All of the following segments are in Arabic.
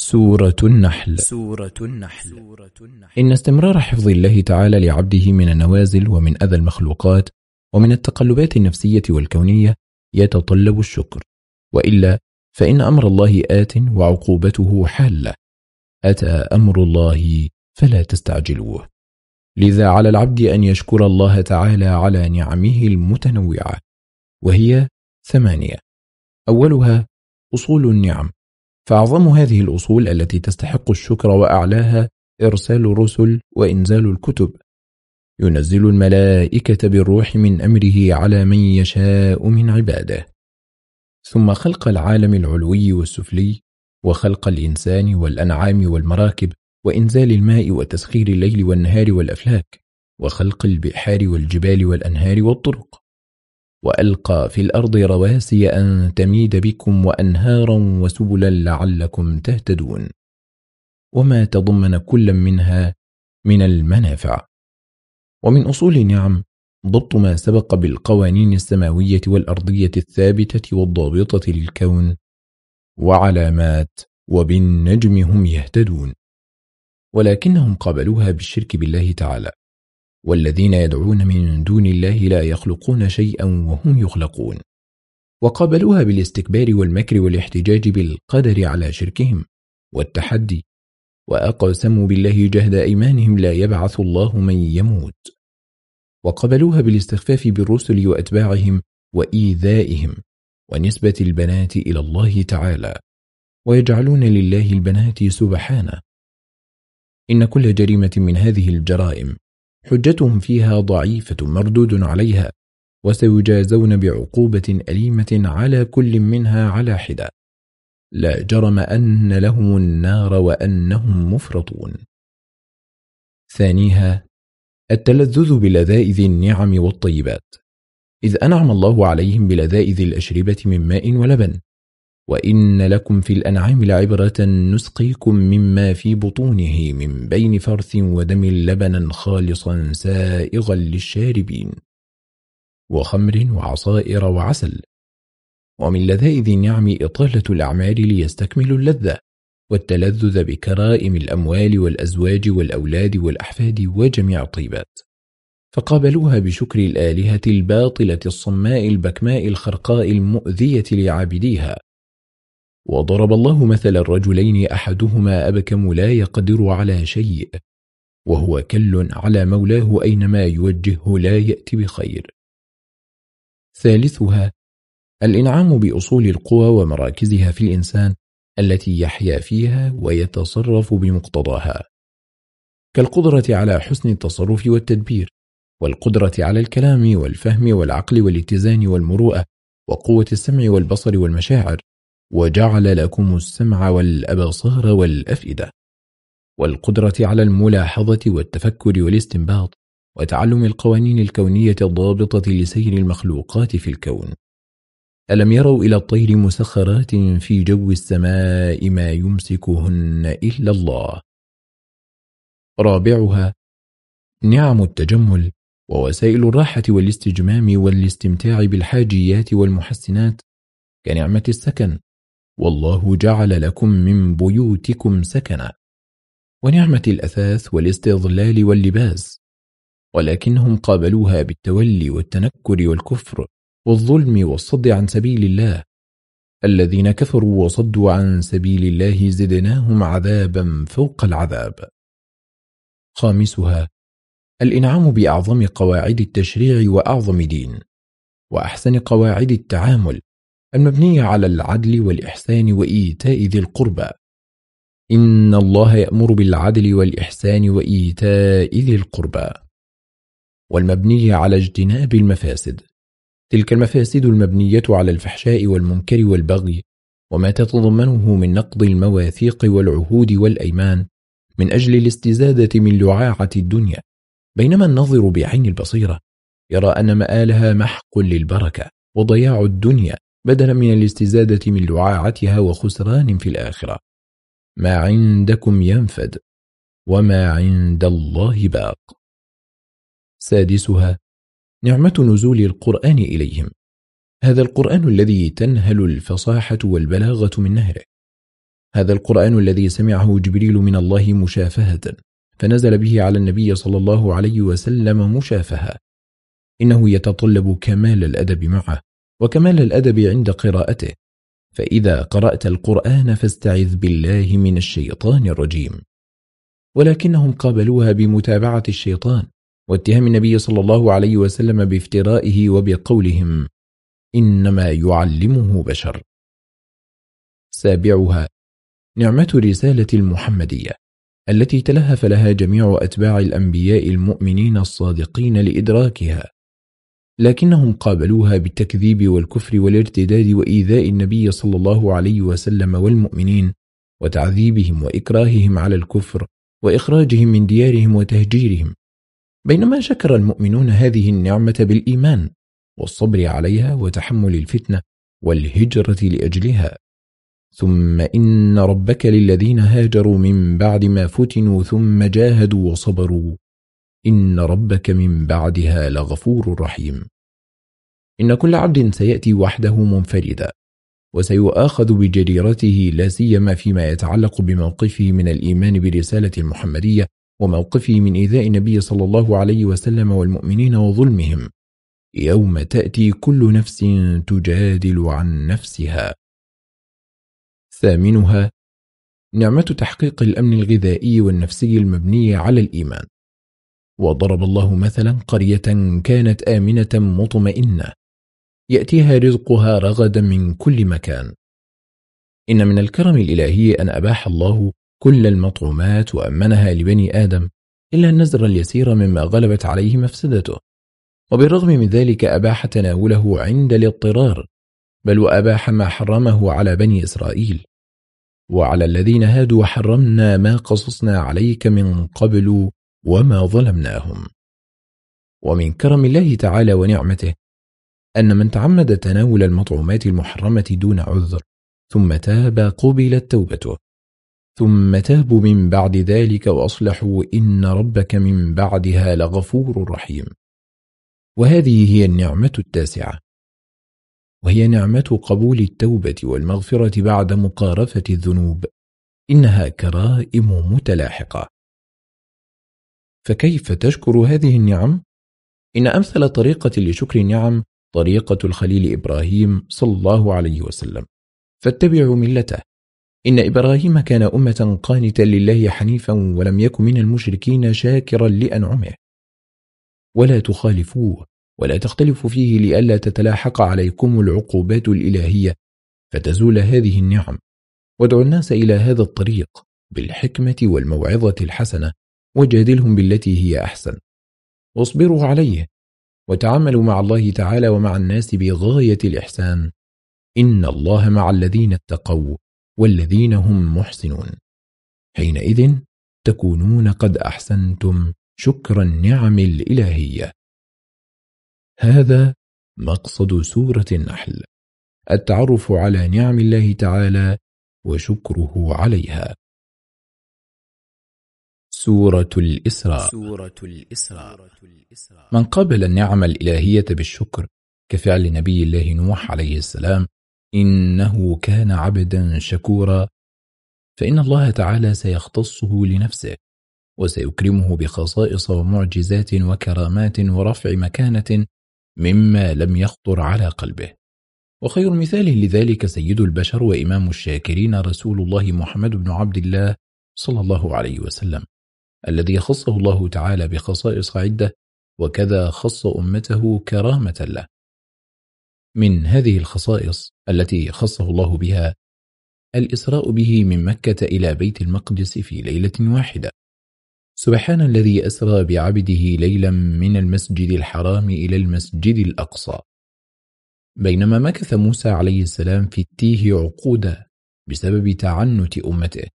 سورة النحل. سورة النحل. إن استمرار حفظ الله تعالى لعبده من النوازل ومن أذى المخلوقات ومن التقلبات النفسية والكونية يتطلب الشكر. وإلا فإن أمر الله آت وعقوبته حالة. أتى أمر الله فلا تستعجلوه. لذا على العبد أن يشكر الله تعالى على نعمه المتنوعة. وهي ثمانية. أولها أصول النعم. فأعظم هذه الأصول التي تستحق الشكر وأعلاها إرسال الرسل وإنزال الكتب. ينزل الملائكة بالروح من أمره على من يشاء من عباده. ثم خلق العالم العلوي والسفلي وخلق الإنسان والأنعام والمراكب وإنزال الماء وتسخير الليل والنهار والأفلاك وخلق البحار والجبال والأنهار والطرق. وألقى في الأرض رواسي أن تميد بكم وأنهارا وسبلا لعلكم تهتدون. وما تضمن كل منها من المنافع. ومن أصول النعم ضبط ما سبق بالقوانين السماوية والأرضية الثابتة والضابطة للكون وعلامات وبالنجم هم يهتدون. ولكنهم قابلوها بالشرك بالله تعالى. والذين يدعون من دون الله لا يخلقون شيئا وهم يخلقون. وقابلوها بالاستكبار والمكر والاحتجاج بالقدر على شركهم والتحدي وأقسموا بالله جهد أيمانهم لا يبعث الله من يموت. وقبلوها بالاستخفاف بالرسل وأتباعهم وإيذائهم ونسبة البنات إلى الله تعالى ويجعلون لله البنات سبحانه. إن كل جريمة من هذه الجرائم حجتهم فيها ضعيفة مردود عليها وسيجازون بعقوبة أليمة على كل منها على حدة. لا جرم أن لهم النار وأنهم مفرطون. ثانيها التلذذ بلذائذ النعم والطيبات. إذ أنعم الله عليهم بلذائذ الأشربة من ماء ولبن وإن لكم في الأنعام لعبرة نسقيكم مما في بطونه من بين فرث ودم لبنا خالصا سائغا للشاربين وخمر وعصائر وعسل ومن لذائذ النعم إطالة الأعمال ليستكملوا اللذة والتلذذ بكرائم الأموال والأزواج والأولاد والأحفاد وجميع الطيبات فقابلوها بشكر الآلهة الباطلة الصماء البكماء الخرقاء المؤذية لعابديها وضرب الله مثل الرجلين أحدهما أبكم لا يقدر على شيء وهو كل على مولاه أينما يوجهه لا يأتي بخير. ثالثها الإنعام بأصول القوى ومراكزها في الإنسان التي يحيا فيها ويتصرف بمقتضاها. كالقدرة على حسن التصرف والتدبير والقدرة على الكلام والفهم والعقل والاتزان والمروءة وقوة السمع والبصر والمشاعر. وجعل لكم السمع والأبصار والأفئدة والقدرة على الملاحظة والتفكر والاستنباط وتعلم القوانين الكونية الضابطة لسير المخلوقات في الكون. ألم يروا إلى الطير مسخرات في جو السماء ما يمسكهن إلا الله؟ رابعها نعم التجمل ووسائل الراحة والاستجمام والاستمتاع بالحاجيات والمحسنات كنعمة السكن. والله جعل لكم من بيوتكم سكنا ونعمة الأثاث والاستظلال واللباس ولكنهم قابلوها بالتولي والتنكر والكفر والظلم والصد عن سبيل الله. الذين كفروا وصدوا عن سبيل الله زدناهم عذابا فوق العذاب. خامسها الإنعام بأعظم قواعد التشريع وأعظم دين وأحسن قواعد التعامل المبنية على العدل والإحسان وإيتاء ذي القربى. إن الله يأمر بالعدل والإحسان وإيتاء ذي القربى. والمبنية على اجتناب المفاسد. تلك المفاسد المبنية على الفحشاء والمنكر والبغي وما تتضمنه من نقض المواثيق والعهود والأيمان من أجل الاستزادة من لعاعة الدنيا. بينما النظر بعين البصيرة يرى أن مآلها محق للبركة وضياع الدنيا. بدلا من الاستزادة من لعاعتها وخسران في الآخرة. ما عندكم ينفد وما عند الله باق. سادسها نعمة نزول القرآن إليهم. هذا القرآن الذي تنهل الفصاحة والبلاغة من نهره. هذا القرآن الذي سمعه جبريل من الله مشافهة فنزل به على النبي صلى الله عليه وسلم مشافهة. إنه يتطلب كمال الأدب معه. وكمال الأدب عند قراءته. فإذا قرأت القرآن فاستعذ بالله من الشيطان الرجيم. ولكنهم قابلوها بمتابعة الشيطان واتهام النبي صلى الله عليه وسلم بافترائه وبقولهم إنما يعلمه بشر. سابعها نعمة الرسالة المحمدية التي تلهف لها جميع أتباع الأنبياء المؤمنين الصادقين لإدراكها. لكنهم قابلوها بالتكذيب والكفر والارتداد وإيذاء النبي صلى الله عليه وسلم والمؤمنين وتعذيبهم وإكراههم على الكفر وإخراجهم من ديارهم وتهجيرهم. بينما شكر المؤمنون هذه النعمة بالإيمان والصبر عليها وتحمل الفتنة والهجرة لأجلها. ثم إن ربك للذين هاجروا من بعد ما فتنوا ثم جاهدوا وصبروا. إن ربك من بعدها لغفور رحيم. إن كل عبد سيأتي وحده منفردا وسيؤاخذ بجريرته لا سيما فيما يتعلق بموقفه من الإيمان برسالة المحمدية وموقفه من إيذاء النبي صلى الله عليه وسلم والمؤمنين وظلمهم. يوم تأتي كل نفس تجادل عن نفسها. ثامنها نعمة تحقيق الأمن الغذائي والنفسي المبني على الإيمان. وضرب الله مثلا قرية كانت آمنة مطمئنة. يأتيها رزقها رغدا من كل مكان. إن من الكرم الإلهي أن أباح الله كل المطعومات وأمنها لبني آدم إلا النزر اليسير مما غلبت عليه مفسدته. وبالرغم من ذلك أباح تناوله عند الاضطرار بل وأباح ما حرمه على بني إسرائيل. وعلى الذين هادوا حرمنا ما قصصنا عليك من قبل وما ظلمناهم. ومن كرم الله تعالى ونعمته أن من تعمد تناول المطعومات المحرمة دون عذر ثم تاب قبلت توبته. ثم تابوا من بعد ذلك وأصلحوا إن ربك من بعدها لغفور رحيم. وهذه هي النعمة التاسعة. وهي نعمة قبول التوبة والمغفرة بعد مقارفة الذنوب. إنها كرائم متلاحقة. فكيف تشكر هذه النعم؟ إن أمثل طريقة لشكر النعم طريقة الخليل إبراهيم صلى الله عليه وسلم. فاتبعوا ملته. إن إبراهيم كان أمة قانتا لله حنيفا ولم يكن من المشركين شاكرا لأنعمه. ولا تخالفوه ولا تختلفوا فيه لئلا تتلاحق عليكم العقوبات الإلهية فتزول هذه النعم. وادعوا الناس إلى هذا الطريق بالحكمة والموعظة الحسنة وجادلهم بالتي هي أحسن. واصبروا عليه وتعاملوا مع الله تعالى ومع الناس بغاية الإحسان. إن الله مع الذين اتقوا والذين هم محسنون. حينئذ تكونون قد أحسنتم شكر النعم الإلهية. هذا مقصد سورة النحل. التعرف على نعم الله تعالى وشكره عليها. سورة الإسراء. سورة الإسراء. من قابل النعم الإلهية بالشكر كفعل نبي الله نوح عليه السلام إنه كان عبدا شكورا. فإن الله تعالى سيختصه لنفسه وسيكرمه بخصائص ومعجزات وكرامات ورفع مكانة مما لم يخطر على قلبه. وخير مثال لذلك سيد البشر وإمام الشاكرين رسول الله محمد بن عبد الله صلى الله عليه وسلم. الذي خصه الله تعالى بخصائص عدة وكذا خص أمته كرامة له. من هذه الخصائص التي خصه الله بها الإسراء به من مكة إلى بيت المقدس في ليلة واحدة. سبحان الذي أسرى بعبده ليلا من المسجد الحرام إلى المسجد الأقصى. بينما مكث موسى عليه السلام في التيه عقودا بسبب تعنت أمته.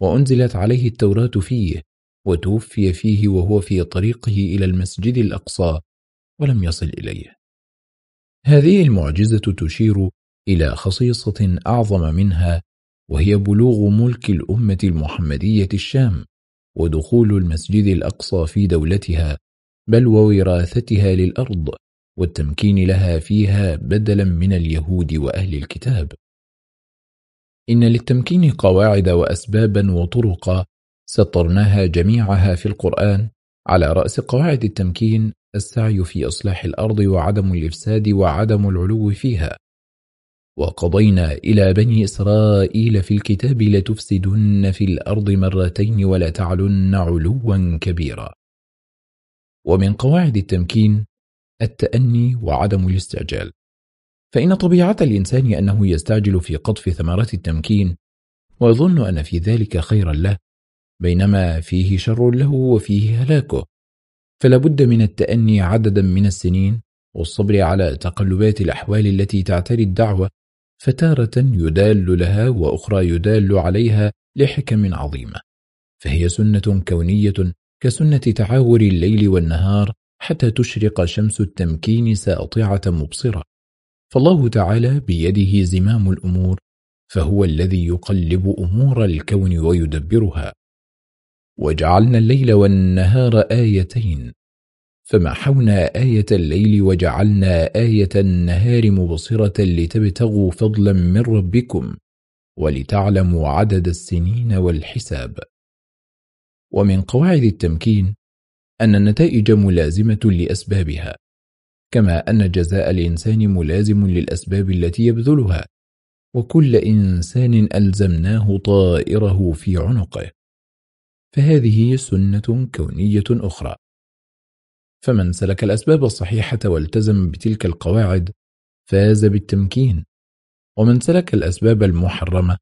وأنزلت عليه التوراة فيه وتوفي فيه وهو في طريقه إلى المسجد الأقصى ولم يصل إليه. هذه المعجزة تشير إلى خصيصة أعظم منها وهي بلوغ ملك الأمة المحمدية الشام ودخول المسجد الأقصى في دولتها بل ووراثتها للأرض والتمكين لها فيها بدلا من اليهود وأهل الكتاب. إن للتمكين قواعد وأسبابا وطرقا سطرناها جميعها في القرآن على رأس قواعد التمكين السعي في إصلاح الأرض وعدم الإفساد وعدم العلو فيها. وقضينا إلى بني إسرائيل في الكتاب لتفسدن في الأرض مرتين ولتعلن علوا كبيرا. ومن قواعد التمكين التأني وعدم الاستعجال. فإن طبيعة الإنسان أنه يستعجل في قطف ثمرات التمكين ويظن أن في ذلك خيرا له بينما فيه شر له وفيه هلاكه. فلا بد من التأني عددا من السنين والصبر على تقلبات الأحوال التي تعتري الدعوة فتارة يدال لها وأخرى يدال عليها لحكم عظيمة فهي سنة كونية كسنة تعاور الليل والنهار حتى تشرق شمس التمكين ساطعة مبصرة. فالله تعالى بيده زمام الأمور فهو الذي يقلب أمور الكون ويدبرها. وجعلنا الليل والنهار آيتين. فمحونا آية الليل وجعلنا آية النهار مبصرة لتبتغوا فضلا من ربكم ولتعلموا عدد السنين والحساب. ومن قواعد التمكين أن النتائج ملازمة لأسبابها كما أن جزاء الإنسان ملازم للأسباب التي يبذلها وكل إنسان ألزمناه طائره في عنقه. فهذه سنة كونية أخرى. فمن سلك الأسباب الصحيحة والتزم بتلك القواعد فاز بالتمكين. ومن سلك الأسباب المحرمة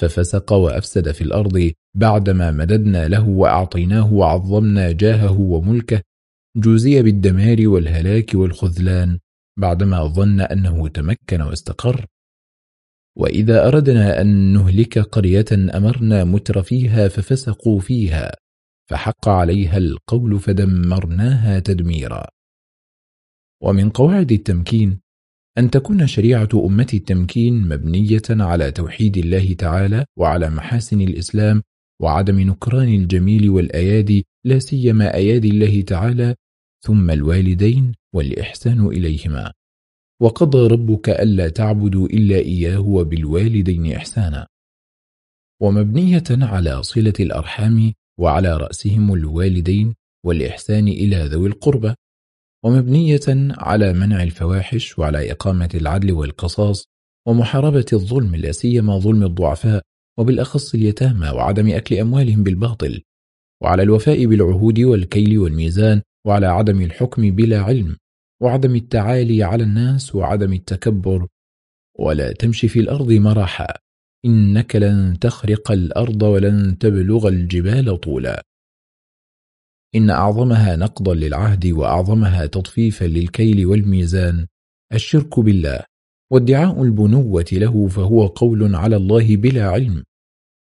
ففسق وأفسد في الأرض بعدما مددنا له وأعطيناه وعظمنا جاهه وملكه جوزي بالدمار والهلاك والخذلان بعدما ظن أنه تمكن واستقر. وإذا أردنا أن نهلك قرية أمرنا متر فيها ففسقوا فيها فحق عليها القول فدمرناها تدميرا. ومن قواعد التمكين أن تكون شريعة أمة التمكين مبنية على توحيد الله تعالى وعلى محاسن الإسلام وعدم نكران الجميل والأيادي لا سيما أيادي الله تعالى ثم الوالدين والإحسان إليهما. وقضى ربك ألا تعبدوا إلا إياه وبالوالدين إحسانا. ومبنية على صلة الأرحام وعلى رأسهم الوالدين والإحسان إلى ذوي القربى. ومبنية على منع الفواحش وعلى إقامة العدل والقصاص ومحاربة الظلم لا سيما ظلم الضعفاء وبالأخص اليتامى وعدم أكل أموالهم بالباطل. وعلى الوفاء بالعهود والكيل والميزان وعلى عدم الحكم بلا علم. وعدم التعالي على الناس وعدم التكبر ولا تمشي في الأرض مرحا إنك لن تخرق الأرض ولن تبلغ الجبال طولا. إن أعظمها نقضا للعهد وأعظمها تطفيفا للكيل والميزان الشرك بالله وادعاء البنوة له فهو قول على الله بلا علم.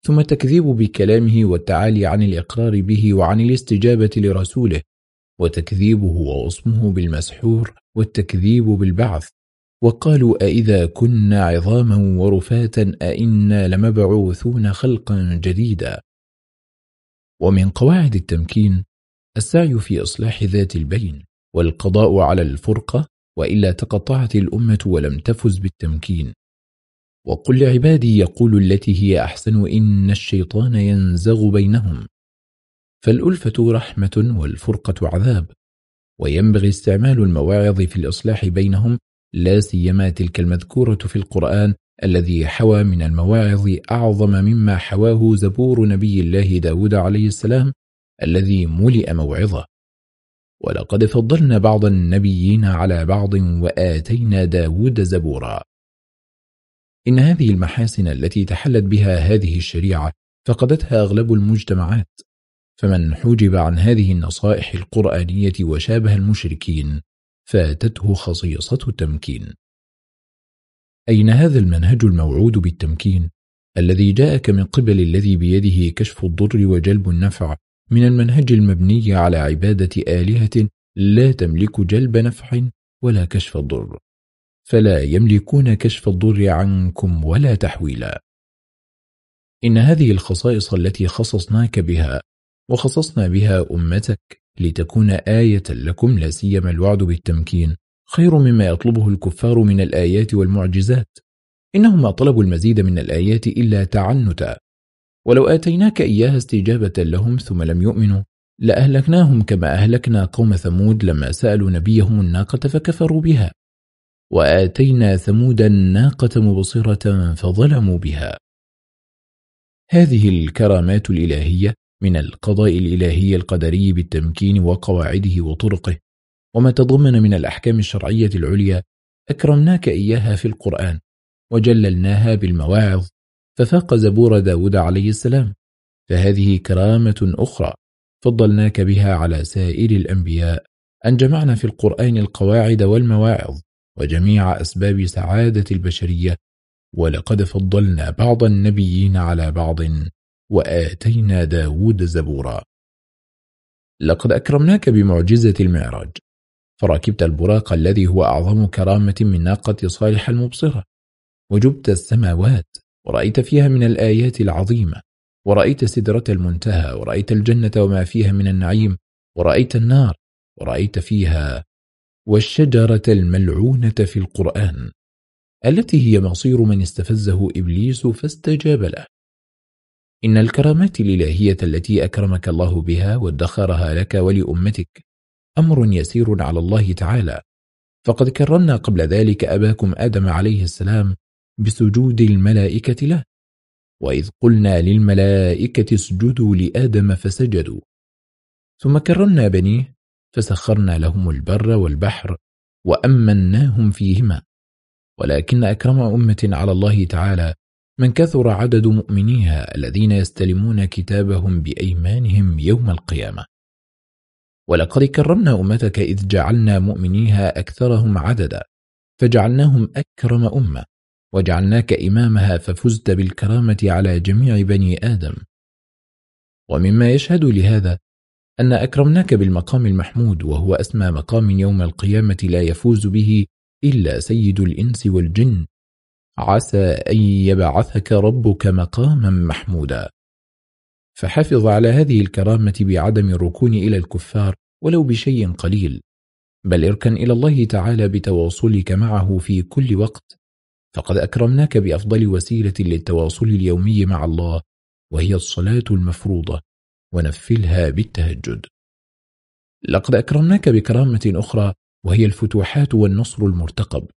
ثم تكذيب بكلامه والتعالي عن الإقرار به وعن الاستجابة لرسوله وتكذيبه ووصمه بالمسحور والتكذيب بالبعث. وقالوا أئذا كنا عظاما ورفاتا أئنا لمبعوثون خلقا جديدا. ومن قواعد التمكين السعي في إصلاح ذات البين والقضاء على الفرقة وإلا تقطعت الأمة ولم تفز بالتمكين. وقل لعبادي يقول التي هي أحسن إن الشيطان ينزغ بينهم. فالألفة رحمة والفرقة عذاب وينبغي استعمال المواعظ في الإصلاح بينهم لا سيما تلك المذكورة في القرآن الذي حوى من المواعظ أعظم مما حواه زبور نبي الله داود عليه السلام الذي ملئ موعظة. ولقد فضلنا بعض النبيين على بعض وآتينا داود زبورا. إن هذه المحاسن التي تحلت بها هذه الشريعة فقدتها أغلب المجتمعات. فمن حجب عن هذه النصائح القرآنية وشابه المشركين فاتته خصيصة التمكين. أين هذا المنهج الموعود بالتمكين؟ الذي جاءك من قبل الذي بيده كشف الضر وجلب النفع من المنهج المبني على عبادة آلهة لا تملك جلب نفع ولا كشف الضر. فلا يملكون كشف الضر عنكم ولا تحويلا. إن هذه الخصائص التي خصصناك بها وخصصنا بها أمتك لتكون آية لكم لا سيما الوعد بالتمكين خير مما يطلبه الكفار من الآيات والمعجزات. إنهم ما طلبوا المزيد من الآيات إلا تعنتا. ولو آتيناك إياها استجابة لهم ثم لم يؤمنوا لأهلكناهم كما أهلكنا قوم ثمود لما سألوا نبيهم الناقة فكفروا بها. وآتينا ثمود الناقة مبصرة فظلموا بها. هذه الكرامات الإلهية من القضاء الإلهي القدري بالتمكين وقواعده وطرقه. وما تضمن من الأحكام الشرعية العليا أكرمناك إياها في القرآن وجللناها بالمواعظ ففاق زبور داود عليه السلام. فهذه كرامة أخرى فضلناك بها على سائر الأنبياء أن جمعنا في القرآن القواعد والمواعظ وجميع أسباب سعادة البشرية ولقد فضلنا بعض النبيين على بعض. وآتينا داود زبورا. لقد أكرمناك بمعجزة المعراج. فركبت البراق الذي هو أعظم كرامة من ناقة صالح المبصرة. وجبت السماوات ورأيت فيها من الآيات العظيمة. ورأيت سدرة المنتهى ورأيت الجنة وما فيها من النعيم. ورأيت النار ورأيت فيها والشجرة الملعونة في القرآن. التي هي مصير من استفزه إبليس فاستجاب له. إن الكرامات الإلهية التي أكرمك الله بها وادخرها لك ولأمتك أمر يسير على الله تعالى. فقد كرمنا قبل ذلك أباكم آدم عليه السلام بسجود الملائكة له. وإذ قلنا للملائكة اسجدوا لآدم فسجدوا. ثم كرمنا بنيه فسخرنا لهم البر والبحر وأمناهم فيهما. ولكن أكرم أمة على الله تعالى من كثر عدد مؤمنيها الذين يستلمون كتابهم بأيمانهم يوم القيامة. ولقد كرمنا أمتك إذ جعلنا مؤمنيها أكثرهم عددا فجعلناهم أكرم أمة وجعلناك إمامها ففزت بالكرامة على جميع بني آدم. ومما يشهد لهذا أن أكرمناك بالمقام المحمود وهو أسمى مقام يوم القيامة لا يفوز به إلا سيد الإنس والجن عسى أن يبعثك ربك مقاما محمودا. فحفظ على هذه الكرامة بعدم الركون إلى الكفار ولو بشيء قليل بل اركن إلى الله تعالى بتواصلك معه في كل وقت. فقد أكرمناك بأفضل وسيلة للتواصل اليومي مع الله وهي الصلاة المفروضة ونفلها بالتهجد. لقد أكرمناك بكرامة أخرى وهي الفتوحات والنصر المرتقب.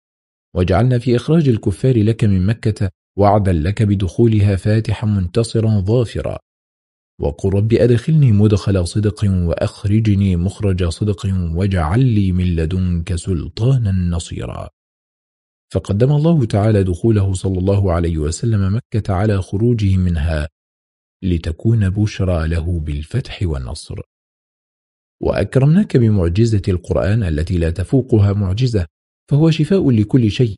وجعلنا في إخراج الكفار لك من مكة وعدا لك بدخولها فاتحا منتصرا ظافرا. وقل رب أدخلني مدخل صدق وأخرجني مخرج صدق واجعل لي من لدنك سلطانا نصيرا. فقدم الله تعالى دخوله صلى الله عليه وسلم مكة على خروجه منها لتكون بشرى له بالفتح والنصر. وأكرمناك بمعجزة القرآن التي لا تفوقها معجزة فهو شفاء لكل شيء.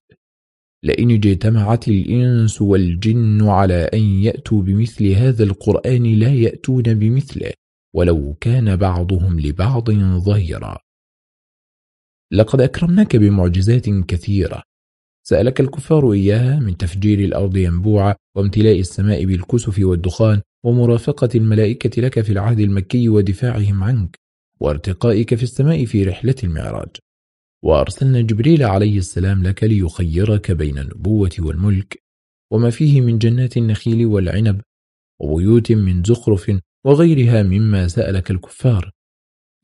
لئن اجتمعت الإنس والجن على أن يأتوا بمثل هذا القرآن لا يأتون بمثله ولو كان بعضهم لبعض ظهيرا. لقد أكرمناك بمعجزات كثيرة. سألك الكفار إياها من تفجير الأرض ينبوعا وامتلاء السماء بالكسف والدخان ومرافقة الملائكة لك في العهد المكي ودفاعهم عنك وارتقائك في السماء في رحلة المعراج. وأرسلنا جبريل عليه السلام لك ليخيرك بين النبوة والملك وما فيه من جنات النخيل والعنب وبيوت من زخرف وغيرها مما سألك الكفار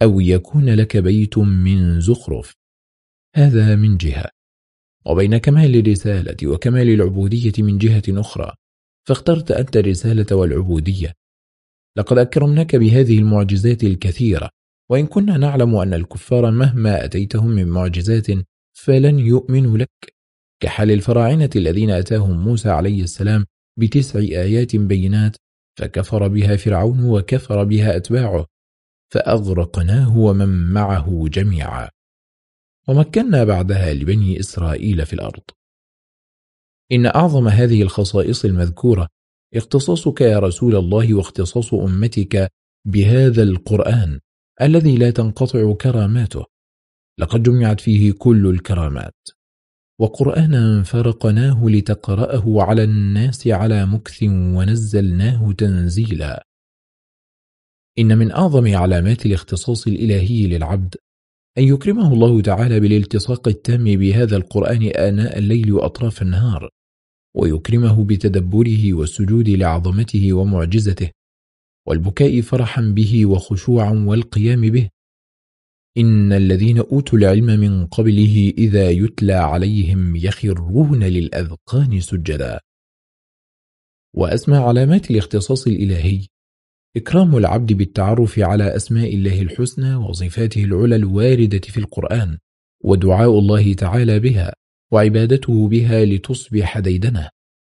أو يكون لك بيت من زخرف. هذا من جهة. وبين كمال الرسالة وكمال العبودية من جهة أخرى فاخترت أنت الرسالة والعبودية. لقد أكرمناك بهذه المعجزات الكثيرة. وإن كنا نعلم أن الكفار مهما أتيتهم من معجزات فلن يؤمنوا لك. كحال الفراعنة الذين أتاهم موسى عليه السلام بتسع آيات بينات فكفر بها فرعون وكفر بها أتباعه فأغرقناه ومن معه جميعا. ومكنا بعدها لبني إسرائيل في الأرض. إن أعظم هذه الخصائص المذكورة اختصاصك يا رسول الله واختصاص أمتك بهذا القرآن. الذي لا تنقطع كراماته. لقد جمعت فيه كل الكرامات. وقرآنا فرقناه لتقرأه على الناس على مكث ونزلناه تنزيلا. إن من أعظم علامات الاختصاص الإلهي للعبد أن يكرمه الله تعالى بالالتصاق التام بهذا القرآن آناء الليل وأطراف النهار ويكرمه بتدبره والسجود لعظمته ومعجزته. والبكاء فرحا به وخشوعا والقيام به. إن الذين أوتوا العلم من قبله إذا يتلى عليهم يخرون للأذقان سجدا. وأسمى علامات الاختصاص الإلهي. إكرام العبد بالتعرف على أسماء الله الحسنى وصفاته العلى الواردة في القرآن ودعاء الله تعالى بها وعبادته بها لتصبح ديدنه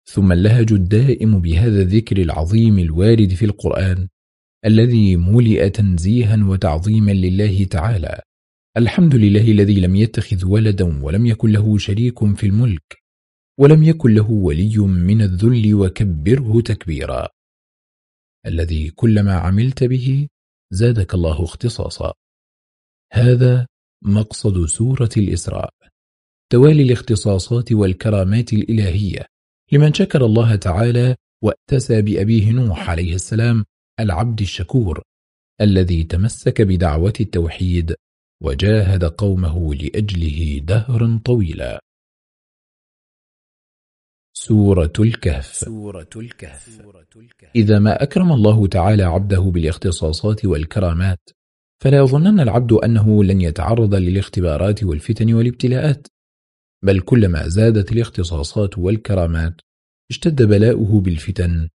ثم اللهج الدائم بهذا الذكر العظيم الوارد في القرآن الذي ملئ تنزيها وتعظيما لله تعالى. الحمد لله الذي لم يتخذ ولدا ولم يكن له شريك في الملك ولم يكن له ولي من الذل وكبره تكبيرا. الذي كلما عملت به زادك الله اختصاصا. هذا مقصد سورة الإسراء. توالي الاختصاصات والكرامات الإلهية. لمن شكر الله تعالى واتسى بأبيه نوح عليه السلام العبد الشكور الذي تمسك بدعوة التوحيد وجاهد قومه لأجله دهرا طويلا. سورة الكهف. سورة الكهف. إذا ما أكرم الله تعالى عبده بالاختصاصات والكرامات فلا يظنن العبد أنه لن يتعرض للاختبارات والفتن والابتلاءات. بل كلما زادت الاختصاصات والكرامات اشتد بلاؤه بالفتن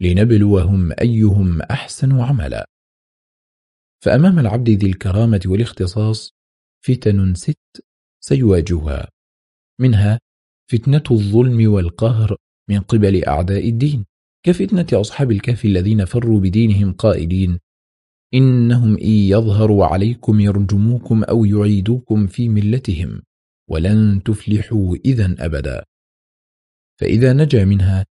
لنبلوهم أيهم أحسن عملا. فأمام العبد ذي الكرامة والاختصاص فتن ست سيواجهها منها فتنة الظلم والقهر من قبل أعداء الدين كفتنة أصحاب الكهف الذين فروا بدينهم قائلين إنهم إن يظهروا عليكم يرجموكم أو يعيدوكم في ملتهم. ولن تفلحوا إذا أبدا. فإذا نجا منها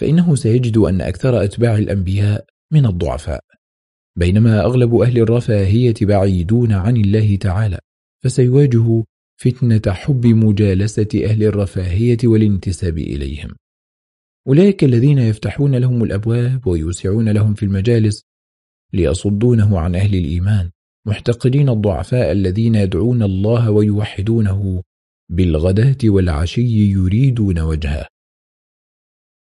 فإنه سيجد أن أكثر أتباع الأنبياء من الضعفاء بينما أغلب أهل الرفاهية بعيدون عن الله تعالى فسيواجه فتنة حب مجالسة أهل الرفاهية والانتساب إليهم. أولئك الذين يفتحون لهم الأبواب ويوسعون لهم في المجالس ليصدونه عن أهل الإيمان محتقرين الضعفاء الذين يدعون الله ويوحدونه بالغداة والعشي يريدون وجهه.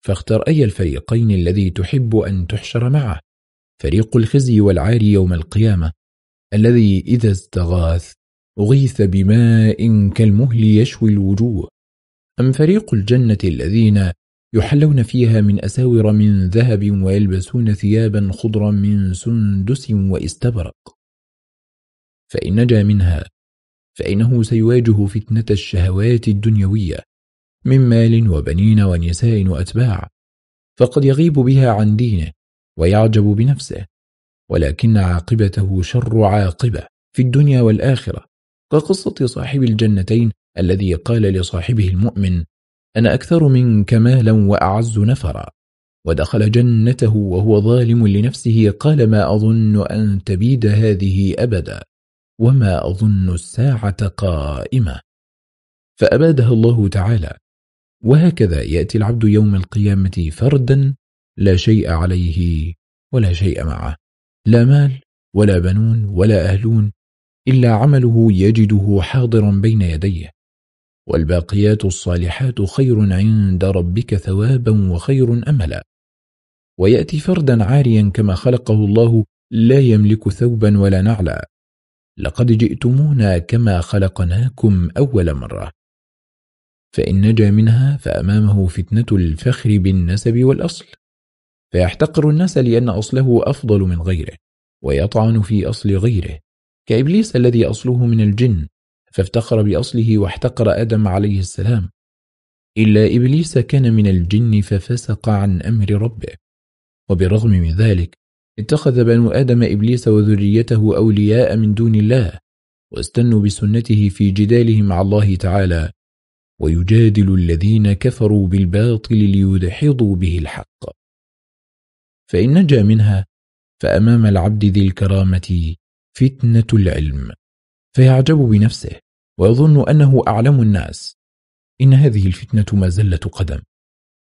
فاختر أي الفريقين الذي تحب أن تحشر معه. فريق الخزي والعار يوم القيامة الذي إذا استغاث أغيث بماء كالمهل يشوي الوجوه. أم فريق الجنة الذين يحلون فيها من أساور من ذهب ويلبسون ثيابا خضرا من سندس وإستبرق؟ فإن نجا منها فإنه سيواجه فتنة الشهوات الدنيوية من مال وبنين ونساء وأتباع فقد يغيب بها عن دينه ويعجب بنفسه ولكن عاقبته شر عاقبة في الدنيا والآخرة كقصة صاحب الجنتين الذي قال لصاحبه المؤمن أنا أكثر منك مالا وأعز نفرا. ودخل جنته وهو ظالم لنفسه قال ما أظن أن تبيد هذه أبدا. وما أظن الساعة قائمة. فأبادها الله تعالى. وهكذا يأتي العبد يوم القيامة فردا لا شيء عليه ولا شيء معه. لا مال ولا بنون ولا أهلون إلا عمله يجده حاضرا بين يديه. والباقيات الصالحات خير عند ربك ثوابا وخير أملا. ويأتي فردا عاريا كما خلقه الله لا يملك ثوبا ولا نعلا. لقد جئتمونا كما خلقناكم أول مرة. فإن نجا منها فأمامه فتنة الفخر بالنسب والأصل. فيحتقر الناس لأن أصله أفضل من غيره ويطعن في أصل غيره كإبليس الذي أصله من الجن. فافتخر بأصله واحتقر آدم عليه السلام. إلا إبليس كان من الجن ففسق عن أمر ربه. وبالرغم من ذلك اتخذ بنو آدم إبليس وذريته أولياء من دون الله واستنوا بسنته في جداله مع الله تعالى ويجادل الذين كفروا بالباطل ليدحضوا به الحق. فإن نجا منها فأمام العبد ذي الكرامة فتنة العلم فيعجب بنفسه ويظن أنه أعلم الناس. إن هذه الفتنة مزلة قدم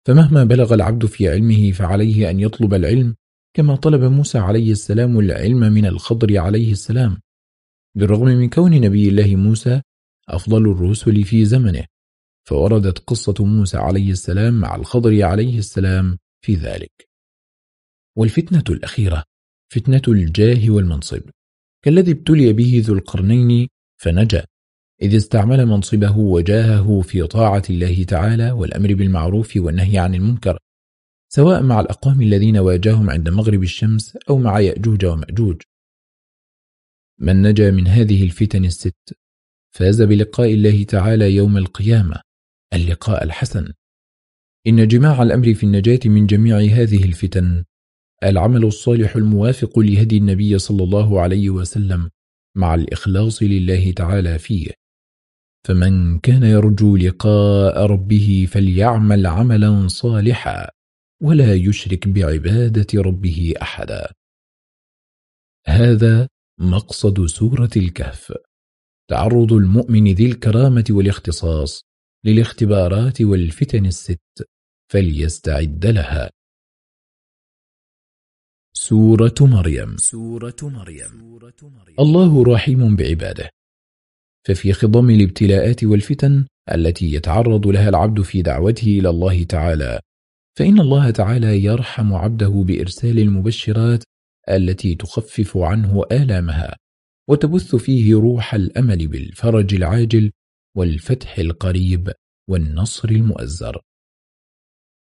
فمهما بلغ العبد في علمه فعليه أن يطلب العلم كما طلب موسى عليه السلام العلم من الخضر عليه السلام بالرغم من كون نبي الله موسى أفضل الرسل في زمنه فوردت قصة موسى عليه السلام مع الخضر عليه السلام في ذلك. والفتنة الأخيرة فتنة الجاه والمنصب. كالذي ابتلي به ذو القرنين فنجا إذ استعمل منصبه وجاهه في طاعة الله تعالى والأمر بالمعروف والنهي عن المنكر. سواء مع الأقوام الذين واجههم عند مغرب الشمس أو مع يأجوج ومأجوج. من نجا من هذه الفتن الست فاز بلقاء الله تعالى يوم القيامة اللقاء الحسن. إن جماع الأمر في النجاة من جميع هذه الفتن العمل الصالح الموافق لهدي النبي صلى الله عليه وسلم مع الإخلاص لله تعالى فيه. فمن كان يرجو لقاء ربه فليعمل عملا صالحا. ولا يشرك بعبادة ربه أحدا. هذا مقصد سورة الكهف. تعرض المؤمن ذي الكرامة والاختصاص للاختبارات والفتن الست فليستعد لها. سورة مريم. سورة مريم. الله رحيم بعباده. ففي خضم الابتلاءات والفتن التي يتعرض لها العبد في دعوته إلى الله تعالى فإن الله تعالى يرحم عبده بإرسال المبشرات التي تخفف عنه آلامها وتبث فيه روح الأمل بالفرج العاجل والفتح القريب والنصر المؤزر.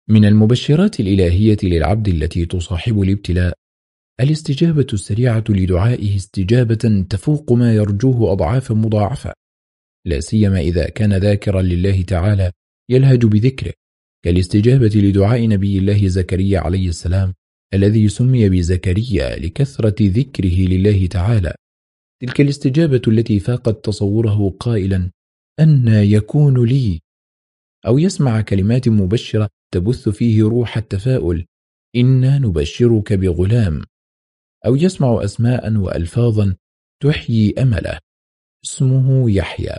من المبشرات الإلهية للعبد التي تصاحب الابتلاء الاستجابة السريعة لدعائه استجابة تفوق ما يرجوه أضعافا مضاعفة لا سيما إذا كان ذاكرا لله تعالى يلهج بذكره. كالاستجابة لدعاء نبي الله زكريا عليه السلام الذي سمي بزكريا لكثرة ذكره لله تعالى. تلك الاستجابة التي فاقت تصوره قائلا أن يكون لي. أو يسمع كلمات مبشرة تبث فيه روح التفاؤل إنا نبشرك بغلام. أو يسمع أسماء وألفاظا تحيي أمله اسمه يحيى.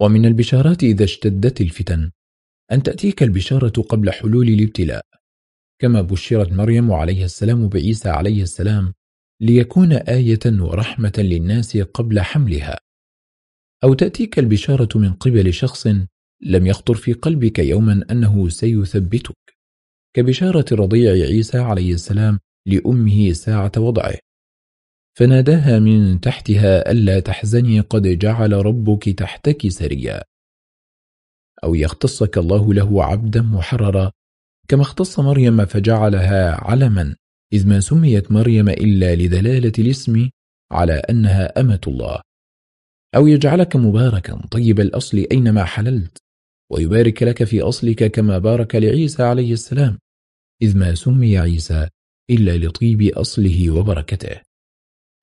ومن البشارات إذا اشتدت الفتن أن تأتيك البشارة قبل حلول الابتلاء. كما بشرت مريم عليه السلام بعيسى عليه السلام ليكون آية ورحمة للناس قبل حملها. أو تأتيك البشارة من قبل شخص لم يخطر في قلبك يوما أنه سيثبتك. كبشارة رضيع عيسى عليه السلام لأمه ساعة وضعه. فناداها من تحتها ألا تحزني قد جعل ربك تحتك سريا. أو يختصك الله له عبدا محررا. كما اختص مريم فجعلها علما إذ ما سميت مريم إلا لدلالة الاسم على أنها أمة الله. أو يجعلك مباركا طيب الأصل أينما حللت؟ ويبارك لك في أصلك كما بارك لعيسى عليه السلام إذ ما سمي عيسى إلا لطيب أصله وبركته.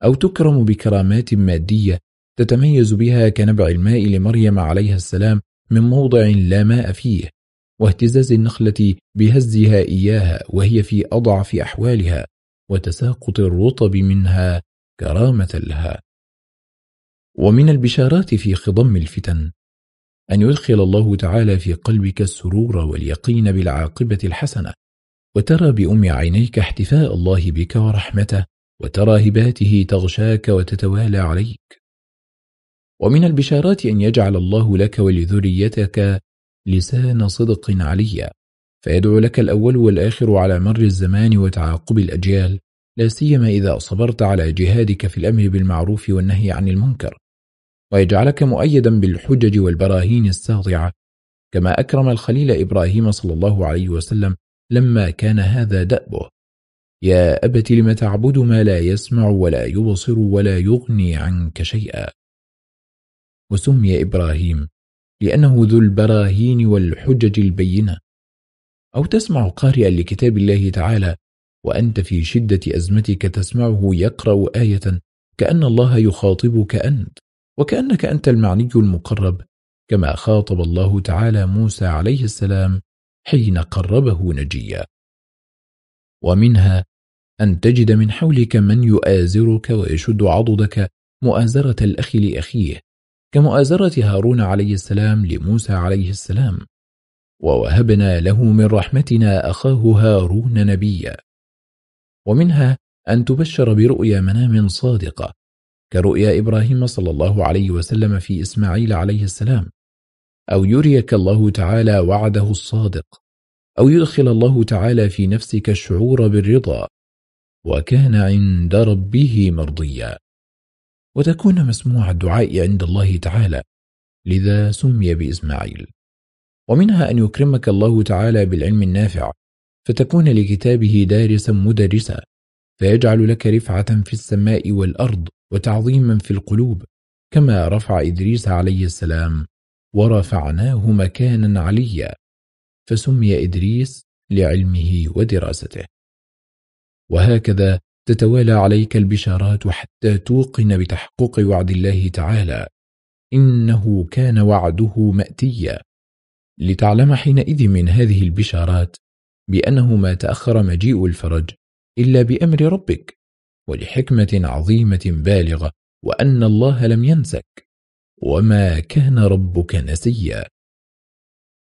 أو تكرم بكرامات مادية تتميز بها كنبع الماء لمريم عليها السلام من موضع لا ماء فيه واهتزاز النخلة بهزها إياها وهي في أضعف أحوالها وتساقط الرطب منها كرامة لها. ومن البشارات في خضم الفتن أن يدخل الله تعالى في قلبك السرور واليقين بالعاقبة الحسنة وترى بأم عينيك احتفاء الله بك ورحمته وترى هباته تغشاك وتتوالى عليك. ومن البشارات أن يجعل الله لك ولذريتك لسان صدق عليا. فيدعو لك الأول والآخر على مر الزمان وتعاقب الأجيال لا سيما إذا صبرت على جهادك في الأمر بالمعروف والنهي عن المنكر. ويجعلك مؤيدا بالحجج والبراهين الساطعة كما أكرم الخليل إبراهيم صلى الله عليه وسلم لما كان هذا دأبه. يا أبت لم تعبد ما لا يسمع ولا يبصر ولا يغني عنك شيئا؟ وسمي إبراهيم لأنه ذو البراهين والحجج البينة. أو تسمع قارئا لكتاب الله تعالى وأنت في شدة أزمتك تسمعه يقرأ آية كأن الله يخاطبك أنت وكأنك أنت المعني المقرب كما خاطب الله تعالى موسى عليه السلام حين قربه نجيا. ومنها أن تجد من حولك من يؤازرك ويشد عضدك مؤازرة الأخ لأخيه كمؤازرة هارون عليه السلام لموسى عليه السلام. ووهبنا له من رحمتنا أخاه هارون نبيا. ومنها أن تبشر برؤيا منام صادقة كرؤيا إبراهيم صلى الله عليه وسلم في إسماعيل عليه السلام. أو يريك الله تعالى وعده الصادق أو يدخل الله تعالى في نفسك الشعور بالرضا وكان عند ربه مرضيا. وتكون مسموع الدعاء عند الله تعالى لذا سمي بإسماعيل. ومنها أن يكرمك الله تعالى بالعلم النافع فتكون لكتابه دارسا مدرسا فيجعل لك رفعة في السماء والأرض وتعظيما في القلوب كما رفع إدريس عليه السلام ورفعناه مكانا عليا فسمي إدريس لعلمه ودراسته. وهكذا تتوالى عليك البشارات حتى توقن بتحقق وعد الله تعالى. إنه كان وعده مأتيا. لتعلم حينئذ من هذه البشارات بأنه ما تأخر مجيء الفرج إلا بأمر ربك ولحكمة عظيمة بالغة وأن الله لم ينسك وما كان ربك نسيا.